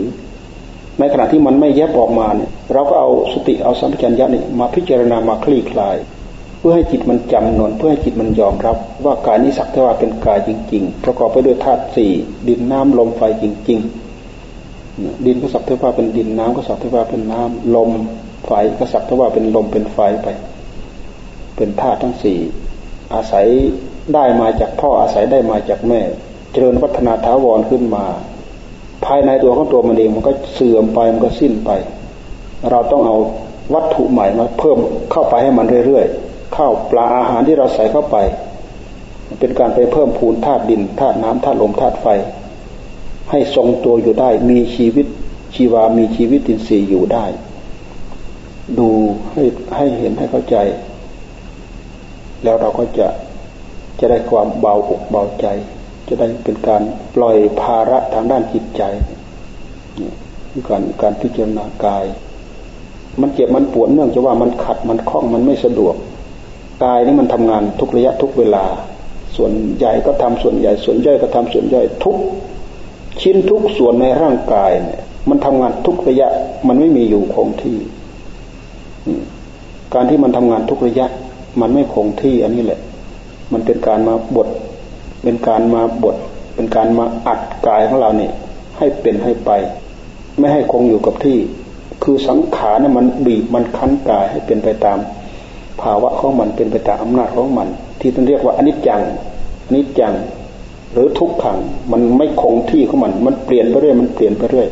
ในขณะที่มันไม่ยับออกมาเนี่ย เราก็เอาสติเอาสัมผัสัญญาเนี่ยมาพิจารณามาคลี่คลาย พื่อให้จิตมันจำนนเพื่อให้จิตมันยอมรับ ว่ากายนี้สักแต่ว่าเป็นกายจริง ๆ ประกอบไปด้วยธาตุสี่ดินน้ำลมไฟจริง ๆ ดินก็สักแต่ว่าเป็นดินน้ำก็สักแต่ว่าเป็นน้ำลมไฟก็สักแต่ว่าเป็นลมเป็นไฟไป เป็นธาตุทั้งสี่อาศัยได้มาจากพ่ออาศัยได้มาจากแม่ เจริญวัฒนาถาวรขึ้นมา ภายในตัวของตัวมันเองมันก็เสื่อมไปมันก็สิ้นไป เราต้องเอาวัตถุใหม่มาเพิ่มเข้าไปให้มันเรื่อยๆ ข้าวปลาอาหารที่เราใส่เข้าไปเป็นการไปเพิ่มพูนธาตุดินธาตุน้ำธาตุลมธาตุไฟ ให้ทรงตัวอยู่ได้ มีชีวิตชีวามีชีวิตตินทรีย์อยู่ได้ ดูให้ให้เห็นให้เข้าใจ แล้วเราก็จะจะได้ความเบาอกเบาใจ จะได้เป็นการปล่อยภาระทางด้านจิตใจการการพิจารณากาย มันเจ็บมันปวดเนื่องจากว่ามันขัดมันคล้องมันไม่สะดวก กายนี่มันทำงานทุกระยะทุกเวลา ส่วนใหญ่ก็ทำส่วนใหญ่ ส่วนย่อยก็ทำส่วนย่อยทุกชิ้นทุกส่วนในร่างกายเนี่ย มันทำงานทุกระยะ มันไม่มีอยู่คงที่ การที่มันทำงานทุกระยะ มันไม่คงที่อันนี้แหละ มันเป็นการมาบดเป็นการมาบดเป็นการมาอัดกายของเราเนี่ย ให้เป็นให้ไป ไม่ให้คงอยู่กับที่ คือสังขารเนี่ยมันบีบมันคั้นกายให้เป็นไปตาม ภาวะของมันเป็นไปตามอำนาจของมัน ที่ท่านเรียกว่าอนิจจังอนิจจัง หรือทุกขังมันไม่คงที่ของมัน มันเปลี่ยนไปเรื่อยมันเปลี่ยนไปเรื่อย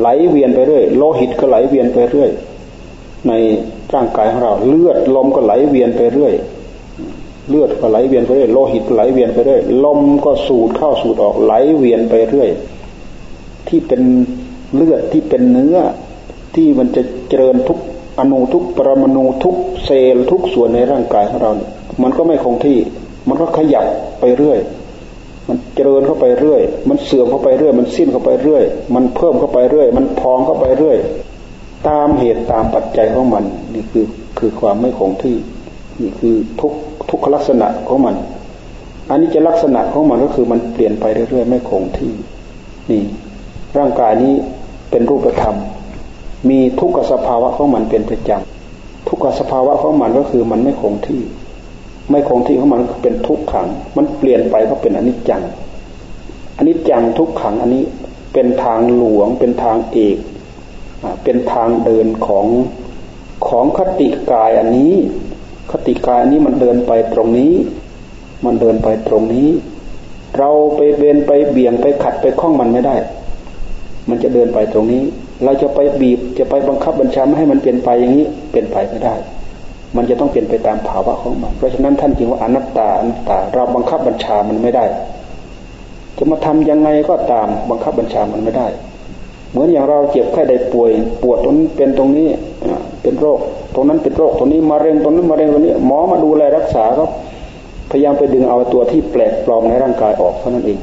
ไหลเวียนไปเรื่อยโลหิตก็ไหลเวียนไปเรื่อยในร่างกายของเรา เลือดลมก็ไหลเวียนไปเรื่อยเลือดก็ไหลเวียนไปเรื่อยโลหิตไหลเวียนไปเรื่อยลมก็สูดเข้าสูดออกไหลเวียนไปเรื่อยที่เป็นเลือดที่เป็นเนื้อที่มันจะเจริญทุก อนุทุกปรมาณูทุกเซลล์ทุกส่วนในร่างกายของเราเนี่ยมันก็ไม่คงที่ มันก็ขยับไปเรื่อย มันเจริญเข้าไปเรื่อย มันเสื่อมเข้าไปเรื่อย มันสิ้นเข้าไปเรื่อย มันเพิ่มเข้าไปเรื่อย มันพองเข้าไปเรื่อย ตามเหตุตามปัจจัยของมัน นี่คือคือความไม่คงที่ นี่คือทุกทุกลักษณะของมัน อันนี้จะลักษณะของมันก็คือมันเปลี่ยนไปเรื่อยๆ ไม่คงที่ นี่ ร่างกายนี้เป็นรูปธรรม มีทุกขสภาวะของมันเป็นประจำทุกขสภาวะของมันก็คือมันไม่คงที่ ไม่คงที่ของมันก็เป็นทุกขัง มันเปลี่ยนไปก็เป็นอนิจจังอนิจจังทุกขังอันนี้เป็นทางหลวง เป็นทางเอกเป็นทางเดินของของคติกายอันนี้ คติกายอันนี้มันเดินไปตรงนี้ มันเดินไปตรงนี้ เราไปเบนไปเบี่ยงไปขัดไปคล้องมันไม่ได้ มันจะเดินไปตรงนี้ เราจะไปบีบจะไปบังคับบัญชาไม่ให้มันเป็นไปอย่างนี้เป็นไปไม่ได้ มันจะต้องเป็นไปตามภาวะของมัน เพราะฉะนั้นท่านจึงว่าอนัตตาอนัตตา เราบังคับบัญชามันไม่ได้ จะมาทำยังไงก็ตามบังคับบัญชามันไม่ได้ เหมือนอย่างเราเจ็บไข้ได้ป่วย ปวดตรงนี้เป็นตรงนี้เป็นโรค ตรงนั้นเป็นโรคตรงนี้มะเร็งตรงนั้นมะเร็งตรงนี้ หมอมาดูแลรักษาก็พยายามไปดึงเอาตัวที่แปลกปลอมในร่างกายออกเท่านั้นเอง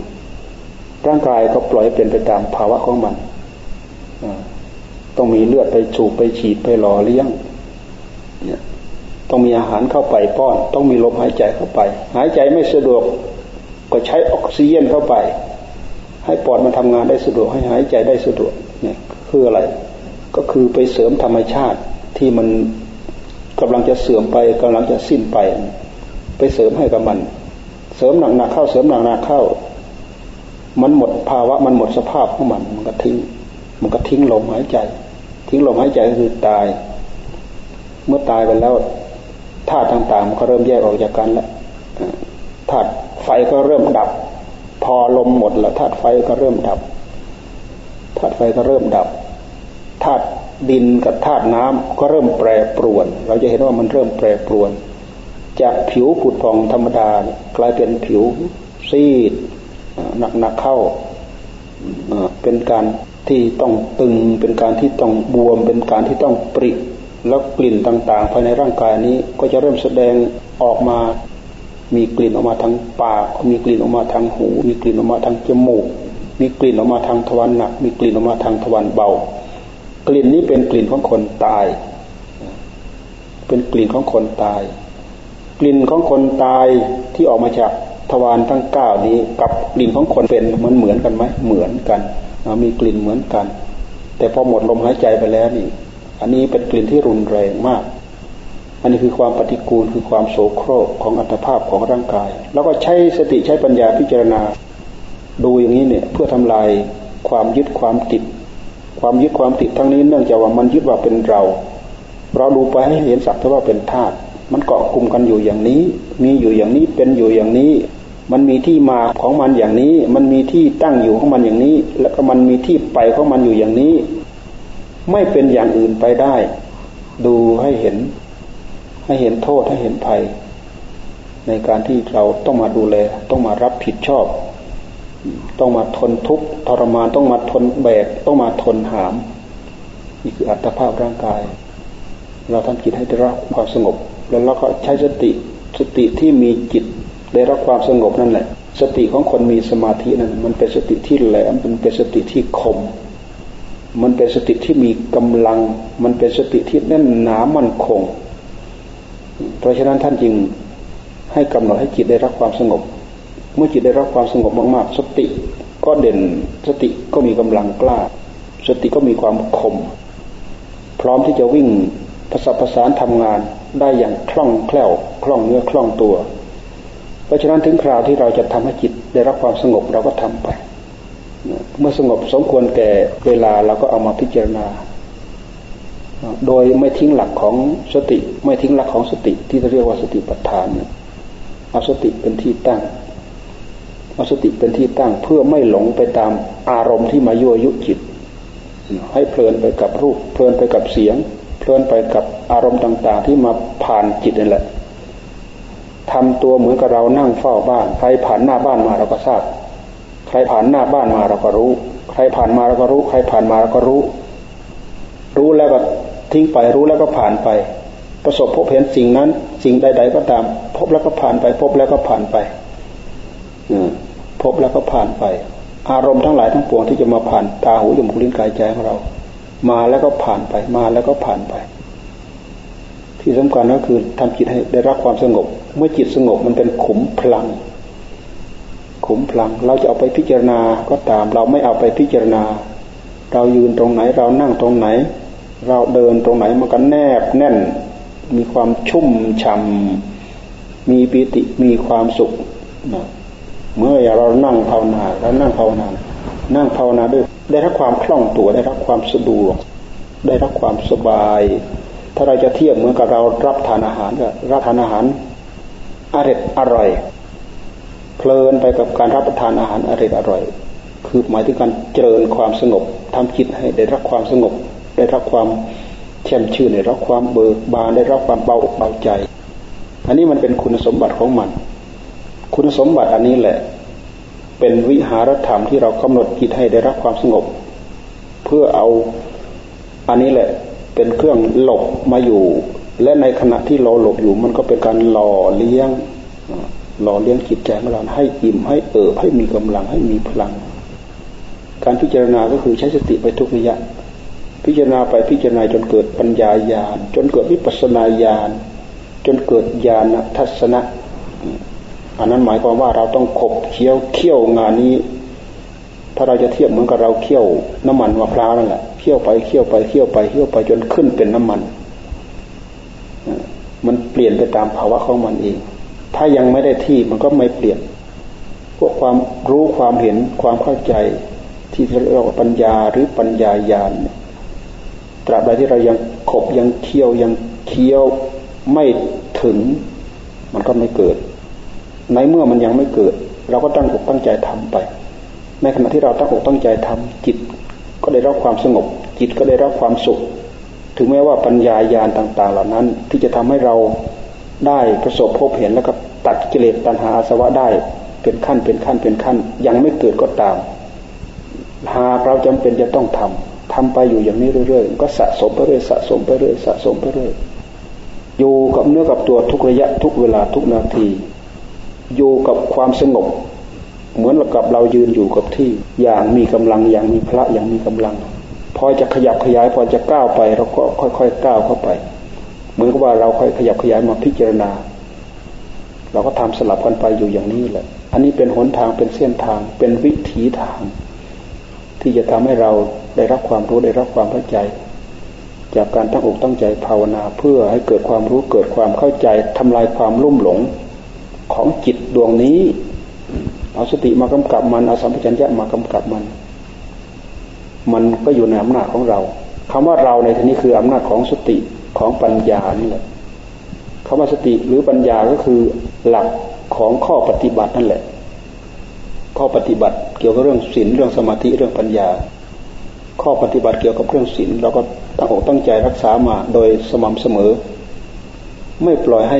ร่างกายก็ปล่อยเป็นไปตามภาวะของมัน ต้องมีเลือดไปฉูบไปฉีดไปหล่อเลี้ยงเนี่ยต้องมีอาหารเข้าไปป้อน ต้องมีลมหายใจเข้าไป หายใจไม่สะดวกก็ใช้ออกซิเจนเข้าไป ให้ปอดมันทำงานได้สะดวกให้หายใจได้สะดวกเนี่ยคืออะไร ก็คือไปเสริมธรรมชาติที่มันกำลังจะเสื่อมไปกำลังจะสิ้นไป ไปเสริมให้กับมัน เสริมหนักๆเข้าเสริมหนักๆเข้า มันหมดภาวะมันหมดสภาพของมันมันก็ทิ้ง มันก็ทิ้งลมหายใจ ทิ้งลมหายใจคือตาย เมื่อตายไปแล้วธาตุต่างๆมันก็เริ่มแยกออกจากกันแล้วธาตุไฟก็เริ่มดับ พอลมหมดแล้วธาตุไฟก็เริ่มดับธาตุไฟก็เริ่มดับธาตุดินกับธาตุน้ำก็เริ่มแปรปรวน เราจะเห็นว่ามันเริ่มแปรปรวน จากผิวผุดพองธรรมดากลายเป็นผิวซีดหนักๆเข้าเป็นการ ที่ต้องตึงเป็นการที่ต้องบวม เป็นการที่ต้องปริแล้วกลิ่นต่างๆ ภายในร่างกายนี้ก็จะเริ่มแสดงออกมามีกลิ่นออกมาทางปาก มีกลิ่นออกมาทางหู มีกลิ่นออกมาทางจมูก มีกลิ่นออกมาทางทวารหนัก มีกลิ่นออกมาทางทวารเบา กลิ่นนี้เป็นกลิ่นของคนตาย เป็นกลิ่นของคนตาย กลิ่นของคนตายที่ออกมาจาก ทวารทั้งเก้านี้กับกลิ่นของคนเป็นมันเหมือนกันไหมเหมือนกันมีกลิ่นเหมือนกัน แต่พอหมดลมหายใจไปแล้วนี่ อันนี้เป็นกลิ่นที่รุนแรงมาก อันนี้คือความปฏิกูลคือความโสโครกของอัตภาพของร่างกาย แล้วก็ใช้สติใช้ปัญญาพิจารณา ดูอย่างนี้เนี่ยเพื่อทำลายความยึดความติด ความยึดความติดทั้งนี้เนื่องจากว่ามันยึดว่าเป็นเรา เราดูไปให้เห็นสักเท่าว่าเป็นธาตุมันเกาะกลุ่มกันอยู่อย่างนี้ มีอยู่อย่างนี้เป็นอยู่อย่างนี้ มันมีที่มาของมันอย่างนี้ มันมีที่ตั้งอยู่ของมันอย่างนี้ แล้วก็มันมีที่ไปของมันอยู่อย่างนี้ ไม่เป็นอย่างอื่นไปได้ ดูให้เห็น ให้เห็นโทษให้เห็นภัย ในการที่เราต้องมาดูแล ต้องมารับผิดชอบ ต้องมาทนทุกข์ทรมานต้องมาทนแบก ต้องมาทนหาม นี่คืออัตภาพร่างกาย เราทำจิตให้ได้รับความสงบ แล้วเราก็ใช้สติสติที่มีจิต ได้รับความสงบนั่นแหละ สติของคนมีสมาธินั้นมันเป็นสติที่แหลมมันเป็นสติที่คม มันเป็นสติที่มีกำลัง มันเป็นสติที่แน่นหนามั่นคง เพราะฉะนั้นท่านจึงให้กำหนดให้จิตได้รับความสงบ เมื่อจิตได้รับความสงบมากๆ สติก็เด่นสติก็มีกำลังกล้า สติก็มีความคม พร้อมที่จะวิ่งประสประสานทำงานได้อย่างคล่องแคล่วคล่องเนื้อคล่องตัว เพราะฉะนั้นถึงคราวที่เราจะทำให้จิตได้รับความสงบเราก็ทำไป เมื่อสงบสมควรแก่เวลาเราก็เอามาพิจารณา โดยไม่ทิ้งหลักของสติ ไม่ทิ้งหลักของสติที่เรียกว่าสติปัฏฐานเอาสติเป็นที่ตั้งเอาสติเป็นที่ตั้งเพื่อไม่หลงไปตามอารมณ์ที่มายั่วยุจิต ให้เพลินไปกับรูป เพลินไปกับเสียง เพลินไปกับอารมณ์ต่าง ๆ ที่มาผ่านจิตนี่นแหละ ทำตัวเหมือนกับเรานั่งเฝ้าบ้าน ใครผ่านหน้าบ้านมาเราก็ทราบ ใครผ่านหน้าบ้านมาเราก็รู้ ใครผ่านมาเราก็รู้ ใครผ่านมาเราก็รู้ รู้แล้วก็ทิ้งไปรู้แล้วก็ผ่านไป ประสบพบเห็นสิ่งนั้น สิ่งใด ๆ ก็ตาม พบแล้วก็ผ่านไป พบแล้วก็ผ่านไปพบแล้วก็ผ่านไป อารมณ์ทั้งหลายทั้งปวงที่จะมาผ่านตาหูจมูกลิ้นกายใจของเรา มาแล้วก็ผ่านไปมาแล้วก็ผ่านไป ที่สำคัญก็คือทำจิตให้ได้รับความสงบ เมื่อจิตสงบมันเป็นขุมพลัง ขุมพลัง เราจะเอาไปพิจารณาก็ตาม เราไม่เอาไปพิจารณา เรายืนตรงไหน เรานั่งตรงไหน เราเดินตรงไหนมันก็แนบแน่น มีความชุ่มฉ่ามีปิติมีความสุขนะเมื่อเรานั่งภาวนาเรานั่งภาวนา นั่งภาวนาด้วย ได้รับความคล่องตัวได้รับความสะดวก ได้รับความสบาย ถ้าเราจะเทียบเหมือนกับเรารับทานอาหารก็รับทานอาหาร อร่อยอร่อย เพลินไปกับการรับประทานอาหารอร่อยอร่อย คือหมายถึงการเจริญความสงบทำจิตให้ได้รับความสงบ ได้รับความแช่มชื่นได้รับความเบิกบานได้รับความเบาเบาใจ อันนี้มันเป็นคุณสมบัติของมัน คุณสมบัติอันนี้แหละ เป็นวิหารธรรมที่เรากำหนดจิตให้ได้รับความสงบ เพื่อเอาอันนี้แหละเป็นเครื่องหลบมาอยู่ และในขณะที่เราหลบอยู่มันก็เป็นการหล่อเลี้ยงหล่อเลี้ยงจิตใจของเราให้อิ่มให้เอิบให้มีกำลังให้มีพลัง การพิจารณาก็คือใช้สติไปทุกระยะ พิจารณาไปพิจารณาจนเกิดปัญญาญาณจนเกิดวิปัสนาญาณจนเกิดญาณทัศนะ อันนั้นหมายความว่าเราต้องขบเคี้ยวเคี่ยวงานนี้ ถ้าเราจะเทียบเหมือนกับเราเคี่ยวน้ำมันมะพร้าวนั่นแหละเคี่ยวไปเคี่ยวไปเคี่ยวไปเคี่ยวไปจนขึ้นเป็นน้ำมันมัน ลี่ยนไปตามภาวะของมันเอง ถ้ายังไม่ได้ที่มันก็ไม่เปลี่ยน พวกความรู้ความเห็นความเข้าใจที่เรียกว่าปัญญาหรือปัญญาญาณตราบใดที่เรายังขบยังเคี่ยวยังเคี้ยวไม่ถึง มันก็ไม่เกิด ในเมื่อมันยังไม่เกิด เราก็ตั้งอกตั้งใจทำไป ในขณะที่เราตั้งอกตั้งใจทำจิต ก็ได้รับความสงบ จิตก็ได้รับความสุข ถึงแม้ว่าปัญญายาณต่าง ๆ เหล่านั้น ที่จะทำให้เราได้ประสบพบเห็นแล้วก็ตัดกิเลสตัณหาอาสวะได้เป็นขั้นเป็นขั้นเป็นขั้น ยังไม่เกิดก็ตาม หากเราจำเป็นจะต้องทำทำไปอยู่อย่างนี้เรื่อยๆก็สะสมไปเรื่อยสะสมไปเรื่อยสะสมไปเรื่อยอยู่กับเนื้อกับตัวทุกระยะทุกเวลาทุกนาที อยู่กับความสงบ เหมือนกับเรายืนอยู่กับที่อย่างมีกำลังอย่างมีพระอย่างมีกำลัง พอจะขยับขยายพอจะก้าวไป เราก็ค่อยๆก้าวเข้าไป เหมือนกับว่าเราค่อยขยับขยายมาพิจารณา เราก็ทำสลับกันไปอยู่อย่างนี้แหละ อันนี้เป็นหนทางเป็นเส้นทาง เป็นวิถีทาง ที่จะทำให้เราได้รับความรู้ได้รับความเข้าใจ จากการตั้งอกตั้งใจภาวนาเพื่อให้เกิดความรู้เกิดความเข้าใจทำลายความลุ่มหลงของจิตดวงนี้ เอาสติมากำกับมันเอาสัมผัสัญญะมากำกับมัน มันก็อยู่ในอำนาจของเราคำว่าเราในที่นี้คืออำนาจของสติของปัญญานี่แหละคำว่าสติหรือปัญญาก็คือหลักของข้อปฏิบัตินั่นแหละ ข้อปฏิบัติเกี่ยวกับเรื่องศีลเรื่องสมาธิเรื่องปัญญา ข้อปฏิบัติเกี่ยวกับเรื่องศีลเราก็ตั้งอกตั้งใจรักษามาโดยสม่ำเสมอ ไม่ปล่อยให้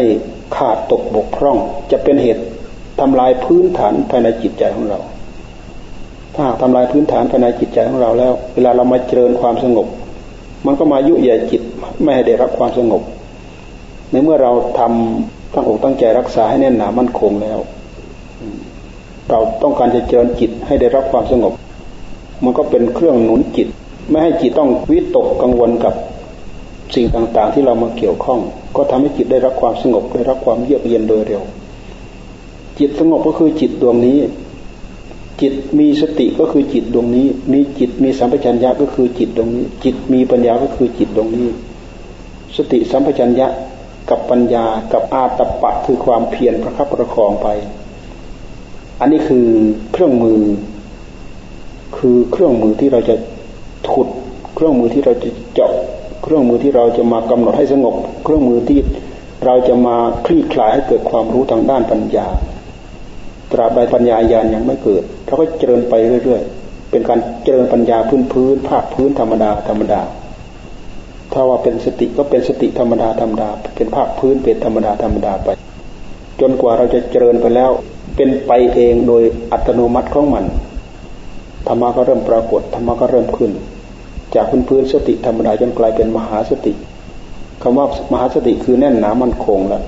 ขาดตกบกพร่อง จะเป็นเหตุทำลายพื้นฐานภายในจิตใจของเรา ถ้าทำลายพื้นฐานภายในจิตใจของเราแล้ว เวลาเรามาเจริญความสงบ มันก็มายุยจิตไม่ให้ได้รับความสงบ ในเมื่อเราทำตั้งอกตั้งใจรักษาให้แน่นหนามั่นคงแล้ว เราต้องการจะเจริญจิตให้ได้รับความสงบ มันก็เป็นเครื่องหนุนจิต ไม่ให้จิตต้องวิตกกังวลกับสิ่งต่างๆ ที่เรามาเกี่ยวข้อง ก็ทำให้จิตได้รับความสงบได้รับความเยือกเย็นโดยเร็ว จิตสงบก็คือจิตดวงนี้ จิตมีสติก็คือจิตดวงนี้ มีจิตมีสัมปชัญญะก็คือจิตดวงนี้ จิตมีปัญญาก็คือจิตดวงนี้ สติสัมปชัญญะกับปัญญากับอาตปะคือความเพียรประคับประคองไป อันนี้คือเครื่องมือ คือเครื่องมือที่เราจะขุด เครื่องมือที่เราจะเจาะเครื่องมือที่เราจะมากำหนดให้สงบ เครื่องมือที่เราจะมาคลี่คลายให้เกิดความรู้ทางด้านปัญญา ตราบใดปัญญาญาณยังไม่เกิดเราก็เจริญไปเรื่อยๆ เป็นการเจริญปัญญาพื้นพื้นภาคพื้นธรรมดาธรรมดา ถ้าว่าเป็นสติก็เป็นสติธรรมดาธรรมดา เป็นภาคพื้นเป็นธรรมดาธรรมดาไป จนกว่าเราจะเจริญไปแล้ว เป็นไปเองโดยอัตโนมัติของมันธรรมะก็เริ่มปรากฏธรรมะก็เริ่มขึ้น จากพื้นพื้นสติธรรมดาจนกลายเป็นมหาสติคำว่ามหาสติคือแน่นหนามันคงแล้ว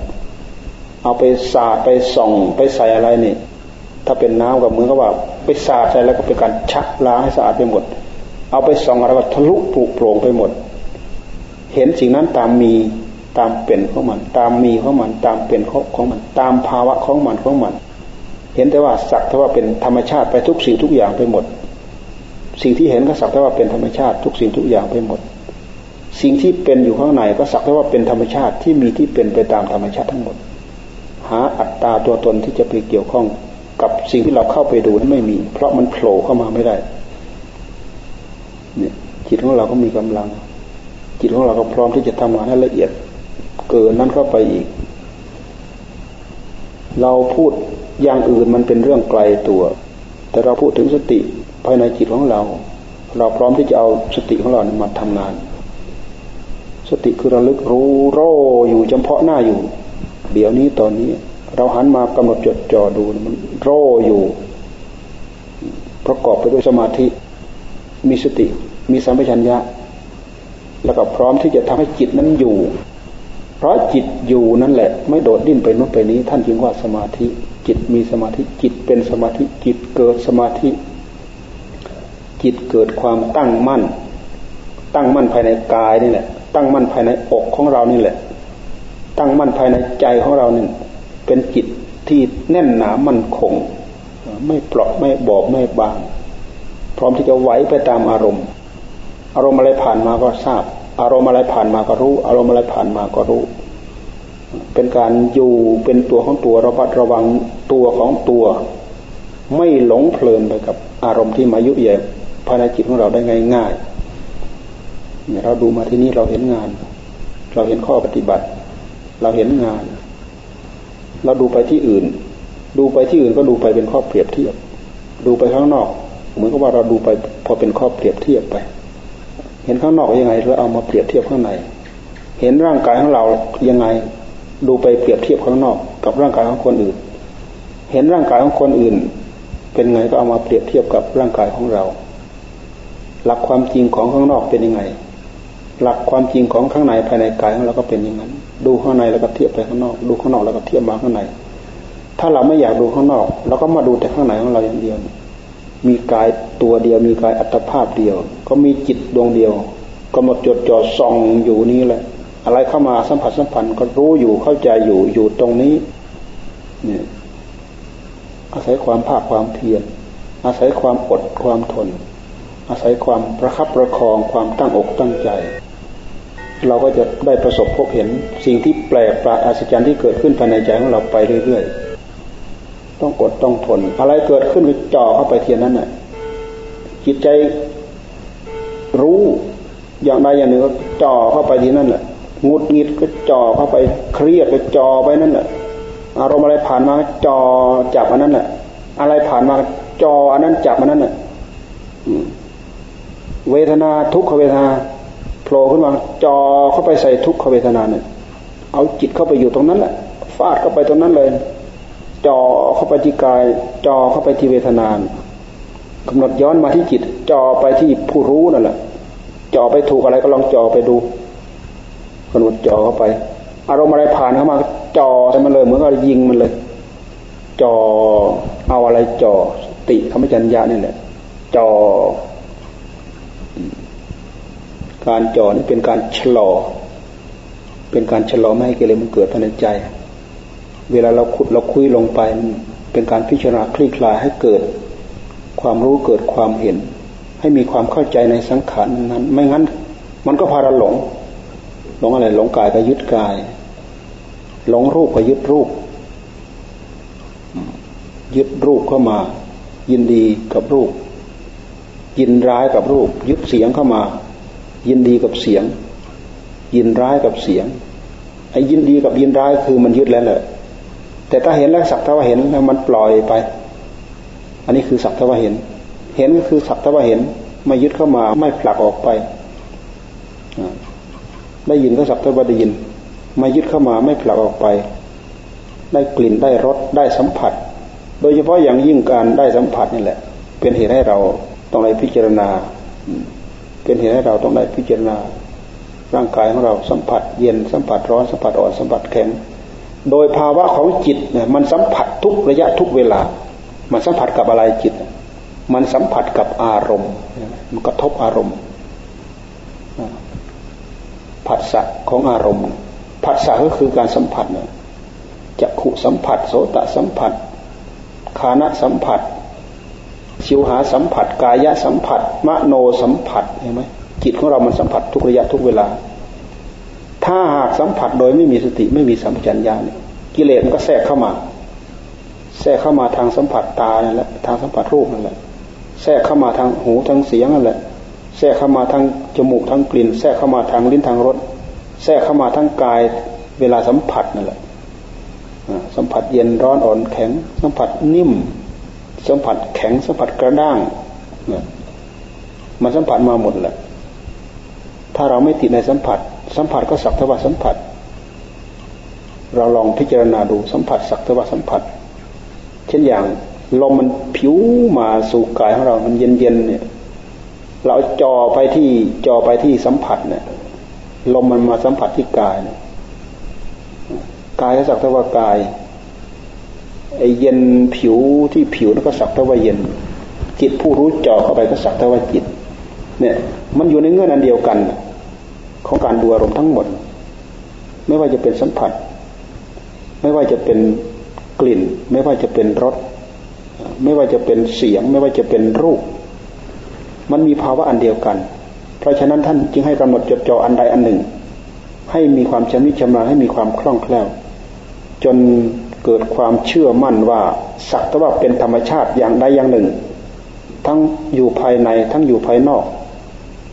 เอาไปสาดไปส่องไปใส่อะไรนี่ ถ้าเป็นน้ำกับมือก็ว่าไปสาดใส่แล้วก็เป็นการชักล้างให้สะอาดไปหมด เอาไปส่องอะไรก็ทะลุปลุกโปร่งไปหมด เห็นสิ่งนั้นตามมีตามเป็นของมัน ตามมีของมัน ตามเป็นของมัน ตามภาวะของมันของมัน เห็นแต่ว่าสักแต่ว่าเป็นธรรมชาติไปทุกสิ่งทุกอย่างไปหมด สิ่งที่เห็นก็สักแต่ว่าเป็นธรรมชาติทุกสิ่งทุกอย่างไปหมด สิ่งที่เป็นอยู่ข้างในก็สักแต่ว่าเป็นธรรมชาติที่มีที่เป็นไปตามธรรมชาติทั้งหมด หาอัตตาตัวตนที่จะไปเกี่ยวข้อง กับสิ่งที่เราเข้าไปดูนั้นไม่มี เพราะมันโผล่เข้ามาไม่ได้ เนี่ย จิตของเราก็มีกำลัง จิตของเราก็พร้อมที่จะทำงานให้ละเอียด เกินนั้นเข้าไปอีก เราพูดอย่างอื่นมันเป็นเรื่องไกลตัว แต่เราพูดถึงสติภายในจิตของเรา เราพร้อมที่จะเอาสติของเรามาทำงาน สติคือระลึกรู้โรอยู่เฉพาะหน้าอยู่ เดี๋ยวนี้ตอนนี้ เราหันมากำหนดจดจ่อดูมันโรอยู่ ประกอบไปด้วยสมาธิ มีสติ มีสัมปชัญญะ แล้วก็พร้อมที่จะทำให้จิตนั้นอยู่ เพราะจิตอยู่นั่นแหละ ไม่โดดดิ้นไปนู้นไปนี้ ท่านจึงว่าสมาธิ จิตมีสมาธิ จิตเป็นสมาธิ จิตเกิดสมาธิ จิตเกิดความตั้งมั่น ตั้งมั่นภายในกายนี่แหละ ตั้งมั่นภายในอกของเรานี่แหละ ตั้งมั่นภายในใจของเรานี่ เป็นจิตที่แน่นหนามั่นคง ไม่เปราะไม่บอบไม่บาง พร้อมที่จะไหวไปตามอารมณ์ อารมณ์อะไรผ่านมาก็ทราบ อารมณ์อะไรผ่านมาก็รู้ อารมณ์อะไรผ่านมาก็รู้ เป็นการอยู่เป็นตัวของตัวระมัดระวังตัวของตัว ไม่หลงเพลินไปกับอารมณ์ที่มายุเยบภายในจิตของเราได้ง่ายๆเนี่ยเราดูมาที่นี่เราเห็นงาน เราเห็นข้อปฏิบัติ เราเห็นงาน เราดูไปที่อื่น ดูไปที่อื่นก็ดูไปเป็นข้อเปรียบเทียบ ดูไปข้างนอก เหมือนกับว่าเราดูไปพอเป็นข้อเปรียบเทียบไป เห็นข้างนอกยังไงแล้วเอามาเปรียบเทียบข้างใน เห็นร่างกายของเรายังไง ดูไปเปรียบเทียบข้างนอก กับร่างกายของคนอื่น เห็นร่างกายของคนอื่น เป็นไงก็เอามาเปรียบเทียบกับร่างกายของเรา หลักความจริงของข้างนอกเป็นยังไง หลักความจริงของข้างในภายในกายของเราก็เป็นอย่างนั้น ดูข้างในแล้วก็เทียบไปข้างนอก ดูข้างนอกแล้วก็เทียบมาข้างใน ถ้าเราไม่อยากดูข้างนอกเราก็มาดูแต่ข้างในของเราอย่างเดียว มีกายตัวเดียว มีกายอัตภาพเดียว ก็มีจิตดวงเดียวก็หมดจดจ่อส่องอยู่นี้แหละ อะไรเข้ามาสัมผัสสัมพันธ์ก็รู้อยู่เข้าใจอยู่อยู่ตรงนี้ เนี่ย อาศัยความภาคความเพียรอาศัยความอดความทน อาศัยความประคับประคองความตั้งอกตั้งใจ เราก็จะได้ประสบพบเห็นสิ่งที่แปลกประหลาดอัศจรรย์ที่เกิดขึ้นภายในใจของเราไปเรื่อยๆ ต้องกดต้องทน อะไรเกิดขึ้นก็จ่อเข้าไปเทียนนั้นน่ะ จิตใจรู้อย่างใดอย่างหนึ่งก็จ่อเข้าไปที่นั่นแหละงุดงิดก็จ่อเข้าไป เครียดก็จ่อไปนั่นแหละ อารมณ์อะไรผ่านมาจ่อจับอันนั้นแหละ อะไรผ่านมาจ่ออันนั้นจับอันนั้นแหละเวทนาทุกขเวทนา โผล่ขึ้นมาจอเข้าไปใส่ทุกขเวทนาเนี่ยเอาจิตเข้าไปอยู่ตรงนั้นแหละฟาดเข้าไปตรงนั้นเลยจอเข้าไปที่กายจอเข้าไปที่เวทนานกำหนดย้อนมาที่จิตจอไปที่ผู้รู้นั่นแหละจอไปถูกอะไรก็ลองจอไปดูกำหนดจอเข้าไป อารมณ์อะไรผ่านเข้ามาจอใส่มันเลยเหมือนกับยิงมันเลยจอเอาอะไรจอสติธรรมจัญญานี่แหละจอ การจ่อนี่เป็นการชะลอ เป็นการชะลอไม่ให้กิเลสมันเกิดภายในใจ เวลาเราขุดเราคุยลงไป เป็นการพิจารณาคลี่คลายให้เกิด ความรู้เกิดความเห็น ให้มีความเข้าใจในสังขารนั้น ไม่งั้น มันก็พาเราหลง หลงอะไรหลงกายก็ยึดกาย หลงรูปก็ยึดรูป ยึดรูปเข้ามา ยินดีกับรูปยินร้ายกับรูป ยึดเสียงเข้ามา ยินดีกับเสียง ยินร้ายกับเสียงไอ้ยินดีกับยินร้ายคือมันยึดแล้วแหละแต่ถ้าเห็นแล้วสักทว่าเห็นแล้วมันปล่อยไป อันนี้คือสักทว่าเห็น เห็นก็คือสักทว่าเห็น ไม่ยึดเข้ามาไม่ผลักออกไปได้ยินก็สักแต่ว่าได้ยิน ไมายึดเข้ามาไม่ผลักออกไป ได้กลิ่นได้รสได้สัมผัส โดยเฉพาะอย่างยิ่งการได้สัมผัสนี่แหละ เป็นเหตุให้เราต้องได้พิจารณา เป็นเหตุให้เราต้องได้พิจารณาร่างกายของเราสัมผัสเย็นสัมผัสร้อนสัมผัสอ่อนสัมผัสแข็ง โดยภาวะของจิตเนี่ยมันสัมผัสทุกระยะทุกเวลา มันสัมผัสกับอะไรจิต มันสัมผัสกับอารมณ์ มันกระทบอารมณ์ผัสสะของอารมณ์ผัสสะก็คือการสัมผัสเนี่ยจักขุสัมผัส โสตสัมผัสคานะสัมผัส ชิวหาสัมผัส กายะสัมผัส มโนสัมผัสเห็นไหมจิตของเรามันสัมผัสทุกระยะทุกเวลา ถ้าหากสัมผัสโดยไม่มีสติไม่มีสัมปชัญญะเนี่ยกิเลสมันก็แทรกเข้ามา แทรกเข้ามาทางสัมผัสตานั่นแหละทางสัมผัสรูปนั่นแหละแทรกเข้ามาทางหูทางเสียงนั่นแหละแทรกเข้ามาทางจมูกทางกลิ่น แทรกเข้ามาทางลิ้นทางรสแทรกเข้ามาทั้งกายเวลาสัมผัสนั่นแหละสัมผัสเย็นร้อนอ่อนแข็ง สัมผัสนิ่ม สัมผัสแข็งสัมผัสกระด้างมันสัมผัสมาหมดแหละถ้าเราไม่ติดในสัมผัส สัมผัสก็สักทว่าสัมผัส เราลองพิจารณาดูสัมผัสสักทว่าสัมผัส เช่นอย่างลมมันผิวมาสู่กายของเรา มันเย็นเย็นเนี่ย เราจ่อไปที่จ่อไปที่สัมผัสเนี่ย ลมมันมาสัมผัสที่กายเนี่ยกายก็สักแต่ว่ากาย ไอเย็นผิวที่ผิวนั่นก็สักแต่ว่าเย็น จิตผู้รู้จ่อเข้าไปก็สักแต่ว่าจิต เนี่ย มันอยู่ในเงื่อนอันเดียวกัน ของการดูอารมณ์ทั้งหมด ไม่ว่าจะเป็นสัมผัส ไม่ว่าจะเป็นกลิ่น ไม่ว่าจะเป็นรสไม่ว่าจะเป็นเสียง ไม่ว่าจะเป็นรูป มันมีภาวะอันเดียวกัน เพราะฉะนั้นท่านจึงให้กำหนดจดจ่ออันใดอันหนึ่ง ให้มีความชำนิชำนาญให้มีความคล่องแคล่ว จน เกิดความเชื่อมั่นว่าสักแต่ว่าเป็นธรรมชาติอย่างใดอย่างหนึ่ง ทั้งอยู่ภายในทั้งอยู่ภายนอก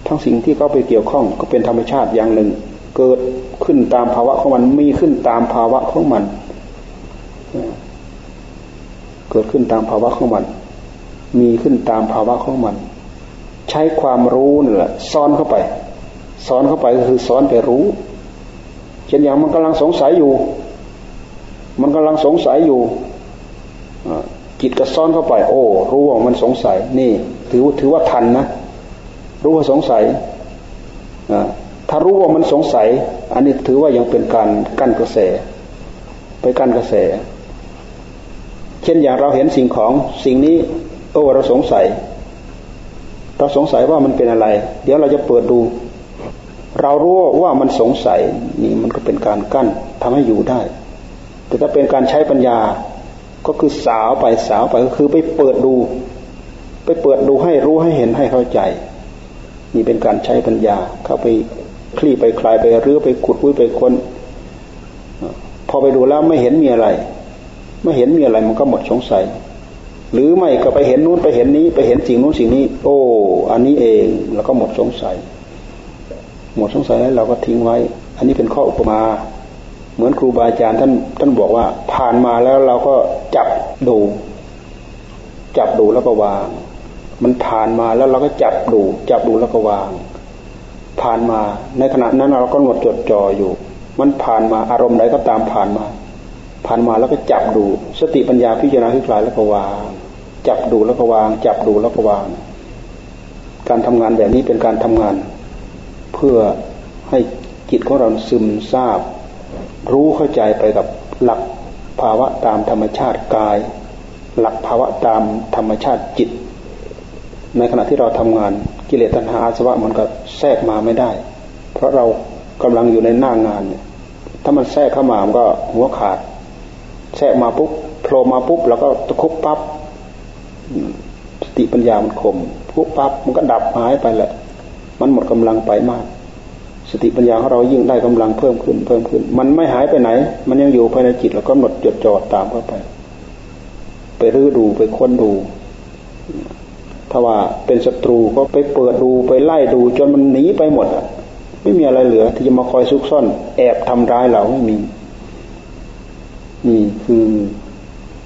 ทั้งสิ่งที่เขาไปเกี่ยวข้องก็เป็นธรรมชาติอย่างหนึ่ง เกิดขึ้นตามภาวะของมันมีขึ้นตามภาวะของมัน เกิดขึ้นตามภาวะของมัน มีขึ้นตามภาวะของมัน ใช้ความรู้นี่แหละซ้อนเข้าไปซ้อนเข้าไปก็คือซ้อนไปรู้ เช่นอย่างมันกำลังสงสัยอยู่ มันกำลังสงสัยอยู่จิตก็ซ้อนเข้าไป โอ้ รู้ว่ามันสงสัย นี่ ถือถือว่าทันนะ รู้ว่าสงสัยถ้ารู้ว่ามันสงสัย อันนี้ถือว่ายังเป็นการกั้นกระแส ไปกั้นกระแส เช่นอย่างเราเห็นสิ่งของสิ่งนี้ โอ้เราสงสัย เราสงสัยว่ามันเป็นอะไร เดี๋ยวเราจะเปิดดู เรารู้ว่ามันสงสัย นี่มันก็เป็นการกั้นทำให้อยู่ได้ แต่ถ้าเป็นการใช้ปัญญาก็คือสาวไปสาวไปก็คือไปเปิดดู ไปเปิดดูให้รู้ให้เห็นให้เข้าใจ นี่เป็นการใช้ปัญญา เข้าไปคลี่ไปคลายไปรื้อไปขุดวุ้ยไปค้นพอไปดูแล้วไม่เห็นมีอะไร ไม่เห็นมีอะไรมันก็หมดสงสัย หรือไม่ก็ไปเห็นนู้นไปเห็นนี้ ไปเห็นสิ่งนู้นสิ่งนี้ โอ้ อันนี้เองแล้วก็หมดสงสัย หมดสงสัยแล้วเราก็ทิ้งไว้ อันนี้เป็นข้ออุปมา เหมือนครูบาอาจารย์ท่านท่านบอกว่า ผ่านมาแล้วเราก็จับดู จับดูแล้วก็วาง มันผ่านมาแล้วเราก็จับดู จับดูแล้วก็วาง ผ่านมา ในขณะนั้นเราก็หมดจดจ่ออยู่ มันผ่านมาอารมณ์ใดก็ตามผ่านมา ผ่านมาแล้วก็จับดู สติปัญญาพิจารณาคลายแล้วก็วาง จับดูแล้วก็วาง จับดูแล้วก็วาง การทำงานแบบนี้เป็นการทำงาน เพื่อให้จิตของเราซึมซาบ รู้เข้าใจไปกับหลักภาวะตามธรรมชาติกาย หลักภาวะตามธรรมชาติจิต ในขณะที่เราทำงานกิเลสตัณหาอาสวะมันก็แทรกมาไม่ได้ เพราะเรากำลังอยู่ในหน้างานเนี่ยถ้ามันแทรกเข้ามามันก็หัวขาด แทรกมาปุ๊บโผล่มาปุ๊บแล้วก็ตะคุบปั๊บสติปัญญามันคมพุกปั๊บมันก็ดับหายไปแหละ มันหมดกำลังไปมาก สติปัญญาของเรายิ่งได้กำลังเพิ่มขึ้นเพิ่มขึ้น มันไม่หายไปไหน มันยังอยู่ภายในจิตแล้วก็หมดจดจ่อตามเข้าไป ไปรื้อดูไปค้นดู ถ้าว่าเป็นศัตรูก็ไปเปิดดูไปไล่ดู จนมันหนีไปหมดอะไม่มีอะไรเหลือ ที่จะมาคอยซุกซ่อน แอบทำร้ายเราไม่มี นี่คือ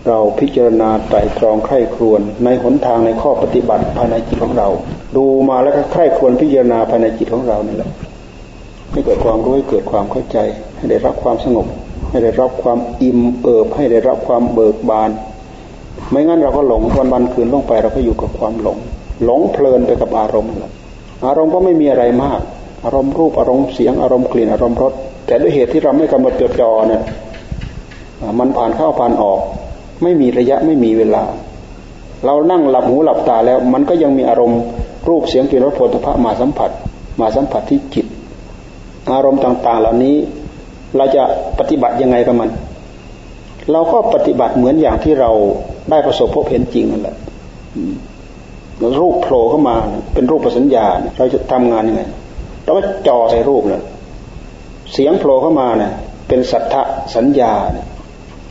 เราพิจารณาไตรตรองไข้ครวนในหนทางในข้อปฏิบัติภายในจิตของเรา ดูมาแล้วก็ไข้ครวนพิจารณาภายในจิตของเรานี่แหละ ให้เกิดความรู้ให้เกิดความเข้าใจ ให้ได้รับความสงบ ให้ได้รับความอิ่มเอิบ ให้ได้รับความเบิกบาน ไม่งั้นเราก็หลงวันวันคืนลงไปเราก็อยู่กับความหลง หลงเพลินไปกับอารมณ์อารมณ์ก็ไม่มีอะไรมาก อารมณ์รูปอารมณ์เสียงอารมณ์กลิ่นอารมณ์รสแต่ด้วยเหตุที่เราไม่กำหนดจดจ่อเนี่ยมันผ่านเข้าผ่านออก ไม่มีระยะไม่มีเวลา เรานั่งหลับหูหลับตาแล้ว มันก็ยังมีอารมณ์รูปเสียงกลิ่นรสผลิตภัณฑ์มาสัมผัส มาสัมผัสที่จิต อารมณ์ต่าง ๆ เหล่านี้ เราจะปฏิบัติยังไงกับมัน เราก็ปฏิบัติเหมือนอย่างที่เราได้ประสบพบเห็นจริงนั่นแหละรูปโผล่เข้ามาเป็นรูปประสัญญา เราจะทำงานยังไงเราก็จ่อใส่รูปเลยเสียงโผล่เข้ามาเนี่ยเป็นสัทธสัญญา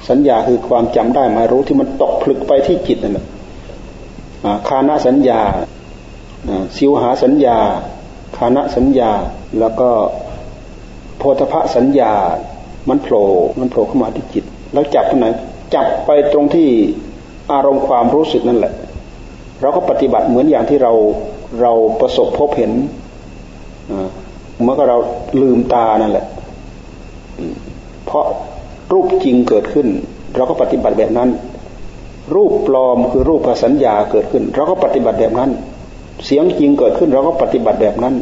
สัญญาคือความจำได้หมายรู้ที่มันตกผลึกไปที่จิตนั่นแหละคานะสัญญาสิวหาสัญญา คานะสัญญา แล้วก็ โพธพสัญญา มันโผล่ มันโผล่เข้ามาที่จิต แล้วจับตรงไหน จับไปตรงที่อารมณ์ความรู้สึกนั่นแหละ เราก็ปฏิบัติเหมือนอย่างที่เราเราประสบพบเห็นเมื่อเราลืมตานั่นแหละ เพราะรูปจริงเกิดขึ้น เราก็ปฏิบัติแบบนั้น รูปปลอมคือรูปสัญญาเกิดขึ้น เราก็ปฏิบัติแบบนั้น เสียงจริงเกิดขึ้น เราก็ปฏิบัติแบบนั้น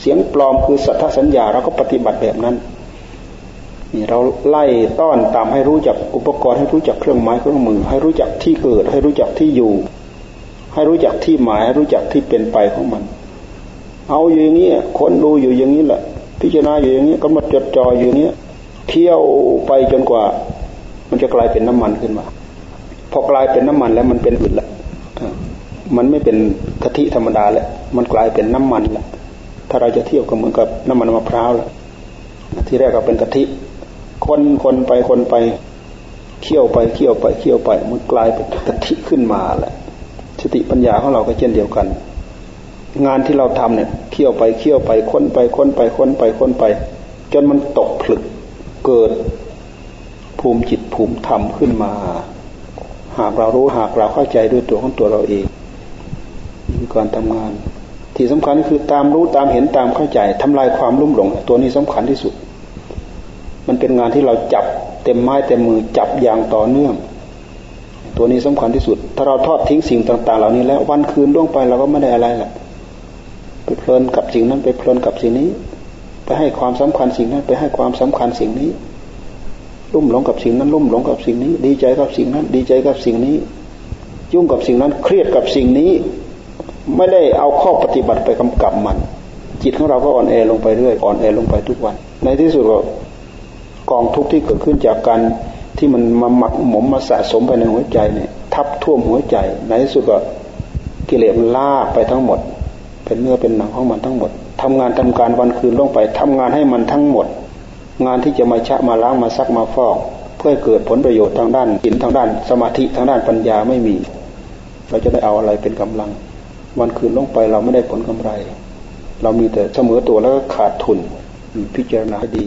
เสียงปลอมคือสัทธสัญญาเราก็ปฏิบัติแบบนั้นนี่เราไล่ต้อนตามให้รู้จักอุปกรณ์ให้รู้จักเครื่องไม้เครื่องมือ ให้รู้จักที่เกิด ให้รู้จักที่อยู่ ให้รู้จักที่หมายให้รู้จักที่เป็นไปของมัน เอาอยู่อย่างนี้คนดูอยู่อย่างนี้แหละพิจารณาอยู่อย่างนี้ก็มาจดจ่ออยู่เนี้ยเคี่ยวไปจนกว่า มันจะกลายเป็นน้ำมันขึ้นมาพอกลายเป็นน้ำมันแล้วมันเป็นอื่นละมันไม่เป็นกะทิธรรมดาแล้วมันกลายเป็นน้ำมันและ ถ้าเราจะเที่ยบก็เหมือนกับน้ำมันมะพร้าวแล้วที่แรกก็เป็นกะทิคนคนไปคนไปเคี่ยวไปเคี่ยวไปเคี่ยวไปมันกลายเป็นกะทิขึ้นมาแหละสติปัญญาของเราก็เช่นเดียวกัน งานที่เราทำเนี่ยเคี่ยวไปเคี่ยวไปค้นไปค้นไปค้นไปค้นไป จนมันตกผลึกเกิดภูมิจิตภูมิธรรมขึ้นมา หากเรารู้หากเราเข้าใจด้วยตัวของตัวเราเองมีการทำงาน ที่สำคัญคือตามรู้ตามเห็นตามเข้าใจทำลายความลุ่มหลง ตัวนี้สำคัญที่สุด มันเป็นงานที่เราจับเต็มไม้เต็มมือจับอย่างต่อเนื่อง ตัวนี้สำคัญที่สุด ถ้าเราทอดทิ้งสิ่งต่าง ๆ เหล่านี้แล้ววันคืนล่วงไปเราก็ไม่ได้อะไรละไปเพลินกับสิ่งนั้นไปเพลินกับสิ่งนี้ ไปให้ความสำคัญสิ่งนั้น ไปให้ความสำคัญสิ่งนี้ลุ่มหลงกับสิ่งนั้นลุ่มหลงกับสิ่งนี้ ดีใจกับสิ่งนั้น ดีใจกับสิ่งนี้ ยุ่งกับสิ่งนั้นเครียดกับสิ่งนี้ ไม่ได้เอาข้อปฏิบัติไปกำกับมัน จิตของเราก็อ่อนแอลงไปเรื่อยอ่อนแอลงไปทุกวัน ในที่สุดก็กองทุกข์ที่เกิดขึ้นจากการที่มันมาหมักหมมมาสะสมไปในหัวใจเนี่ย ทับท่วมหัวใจ ในที่สุดก็กิเลสมันลากไปทั้งหมด เป็นเนื้อเป็นหนังของมันทั้งหมดทำงานทำการวันคืนลงไปทำงานให้มันทั้งหมด งานที่จะมาชะมาล้างมาซักมาฟอก เพื่อเกิดผลประโยชน์ทางด้านหินทางด้าน สมาธิทางด้านปัญญาไม่มี เราจะได้เอาอะไรเป็นกำลัง วันคืนลงไปเราไม่ได้ผลกำไร เรามีแต่เสมอตัวแล้วก็ขาดทุนพิจารณาดี